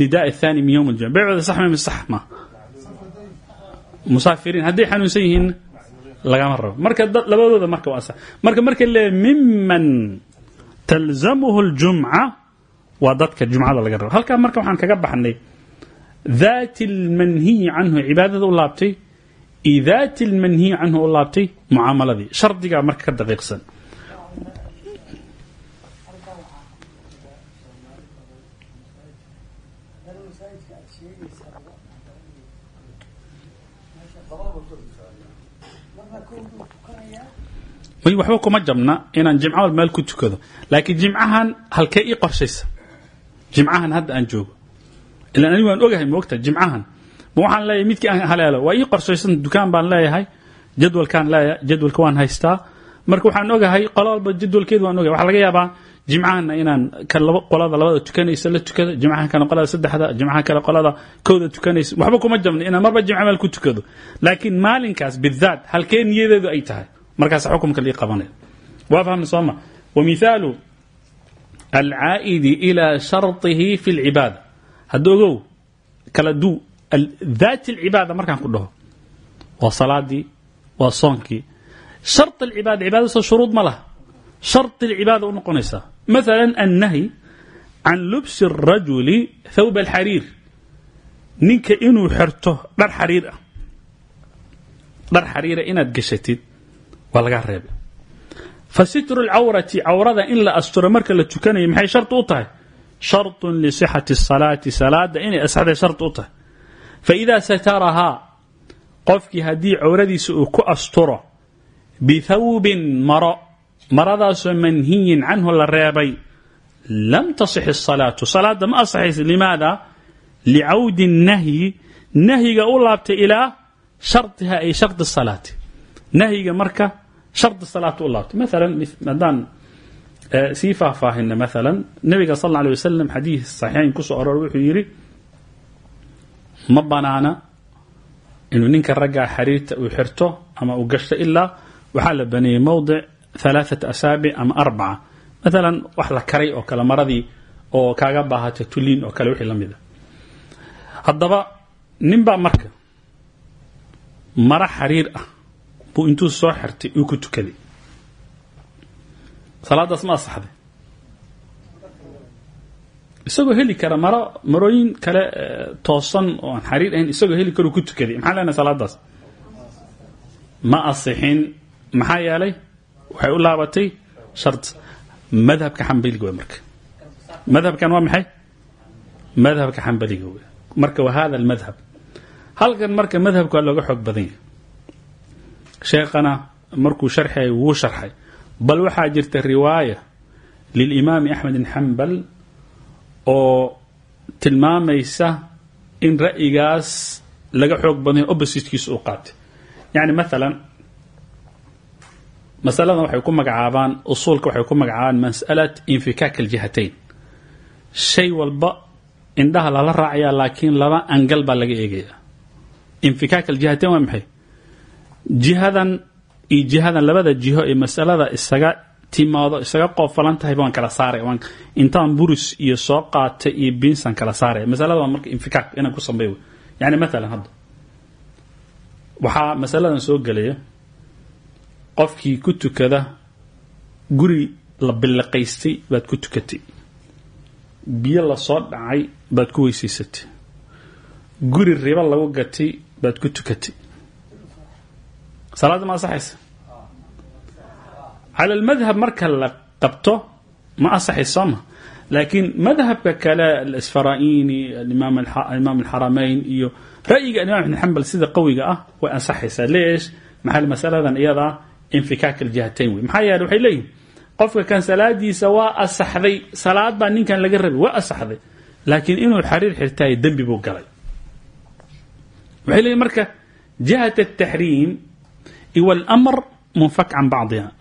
nidaa athani min yowm aljumca beecooda sax ma sax ma musaafiriin hadday xanuunsan yihiin lagama rabo marka dad labadooda marka waa sax marka marka leeyahay miman talzamuhu ljumca waa dadka jumcada laga rabo halkaa marka waxaan kaga baxnay ذات المنهي عنه cibaadada u laabtay iyo ذات المنهي canhu u laabtay mucaamaladii shardigaa marka ka daqiiqsan waxba kuma jabna inaan jimco wal meel ku tukado. Laakiin jimcahan halkee ii qorshaysa? Jimcahan hadda aan joogo. Ilan anigu waan ogahay moogta jimcahan. Ma waxaan leeyahay midkii aan haleelo waa ii qorshaysan dukaan baan leeyahay jadwalkaan leeyahay jadwalka waan haystaa. Marka waxaan ogahay qolo walba jadwalkeedu waan ogahay. Waxaa laga yaabaa jimcahana inaan ka laba qolada labada tukanaysa la tukado jimcaha kale qolada saddexda jimcaha kale qolada kowda tukanaysa. Waxba kuma jabna inaan marba jimca meel ku tukado. Laakiin maalinkaas bidaat halkee niyadeedu ay tahay markaas xukumka lii qabanaya waa fahmna sooma wamithaalu alcaa'idi ilaa sharطihi fi اlcibaada hadda ogow kala du daat alcibaada markaan ku dhaho waa salaadii waa soonkii shar alcibaada cibaada soo shuruud ma laha shar alcibaada u noqonaysaa مثلا النهي عن لبس الرجل ثوب الحرير ninka inuu xirto dhar xariir ah dhar xariira inaad gashatid waa laga reebay fa sitru lcawrati cawrada in la asturo marka la tukanayo maxay shart u tahay sharطu lisixati الsalaati salaada inay asxday shart u tahay faidaa satarahaa qofkii haddii cawradiisa uu ku asturo bithawbin maro maradaasoo manhiyin canhu la reebay lam tasix الsalaatu salaada ma asaxaysa limaada licawdi الnahyi nahyiga u laabtay ilaa shardiha ay shardi salaati nahyiga marka shardi salaata u laabtay maalan haddaan sii faahfaahina maalan nabiga sal alla alay wasalam xadiis saxiixayn ku soo wuxuu yidhi ma banaana inuu ninka raggaa xariirta uu xirto ama uu gashto ilaa waxaa la baneeyey mowdic halaaثat asaabic ama arbaca maalan wax karay oo kale maradii oo kaaga baahata tuliin oo kale wixii la mid a marka maro xariir ah buu intuu soo xirtay uu ku tukaday. Salaadaas ma asaxday isagoo heli kara maro marooyin kale toosan oo aan xariir ahayn isagoo heli karuu ku tukaday. Maxaa leenahay salaadaas? Ma asixin maxaa yeelay? Waxay u laabatay shart. Madhabka xambaliga wey marka. Madhabkan waa maxay? Madhabka xambaliga wey marka wa hada almadhab halkan marka madhabka looga xoog badan yahay sheekhana markuu sharxay wuu sharxay. Bal waxaa jirta riwaaya lilimaami axmed bin xambal oo tilmaamaysa in ra'yigaas laga xoog badan yahay oppositekiisa uu qaatay. Yani maalan masaladan waxay ku magacaabaan usuulka waxay ku magacaabaan mas'alat infikaak aljihatayn. Shay walba indhaha lala raacaya laakiin laba angal baa laga eegaya infikaak aljihatayn waa maxay jihadan iyo jihadan labada jiho ee masalada isaga timaado isaga qoofalan tahay baan kala saaray. Waan intaan buris iyo soo qaatay iyo biinsan kala saaray. Masalada waa marka infikaak inaan ku sameeyo yani maalan hadda. Waxaa masaladan soo gelaya qofkii ku tukada guri la billiqaystay baad ku tukatay. Biyo la soo dhacay baad ku weysaysatay guri ribo lagu gatay baad ku tukatay salaadda ma asaxaysa cala almadhab marka la qabto ma asaxay sooma laakiin madhabka kale asfaraini imaam alxaramayn iyo ra'yiga imam ibn xambal sida qawiga ah way ansaxaysaa leesh maxaa masaladan? Iyadaa infikaak aljihatayn wey. Maxaa yeele waxay leeyihiin qofka kan salaadiisa waa asaxday salaad baa ninkan laga rabay waa asaxday laakiin inuu xariir xirtaayo dembi buu galay. Waxay leeyihiin marka jihat ataxriim iwa almr munfak can bacdiha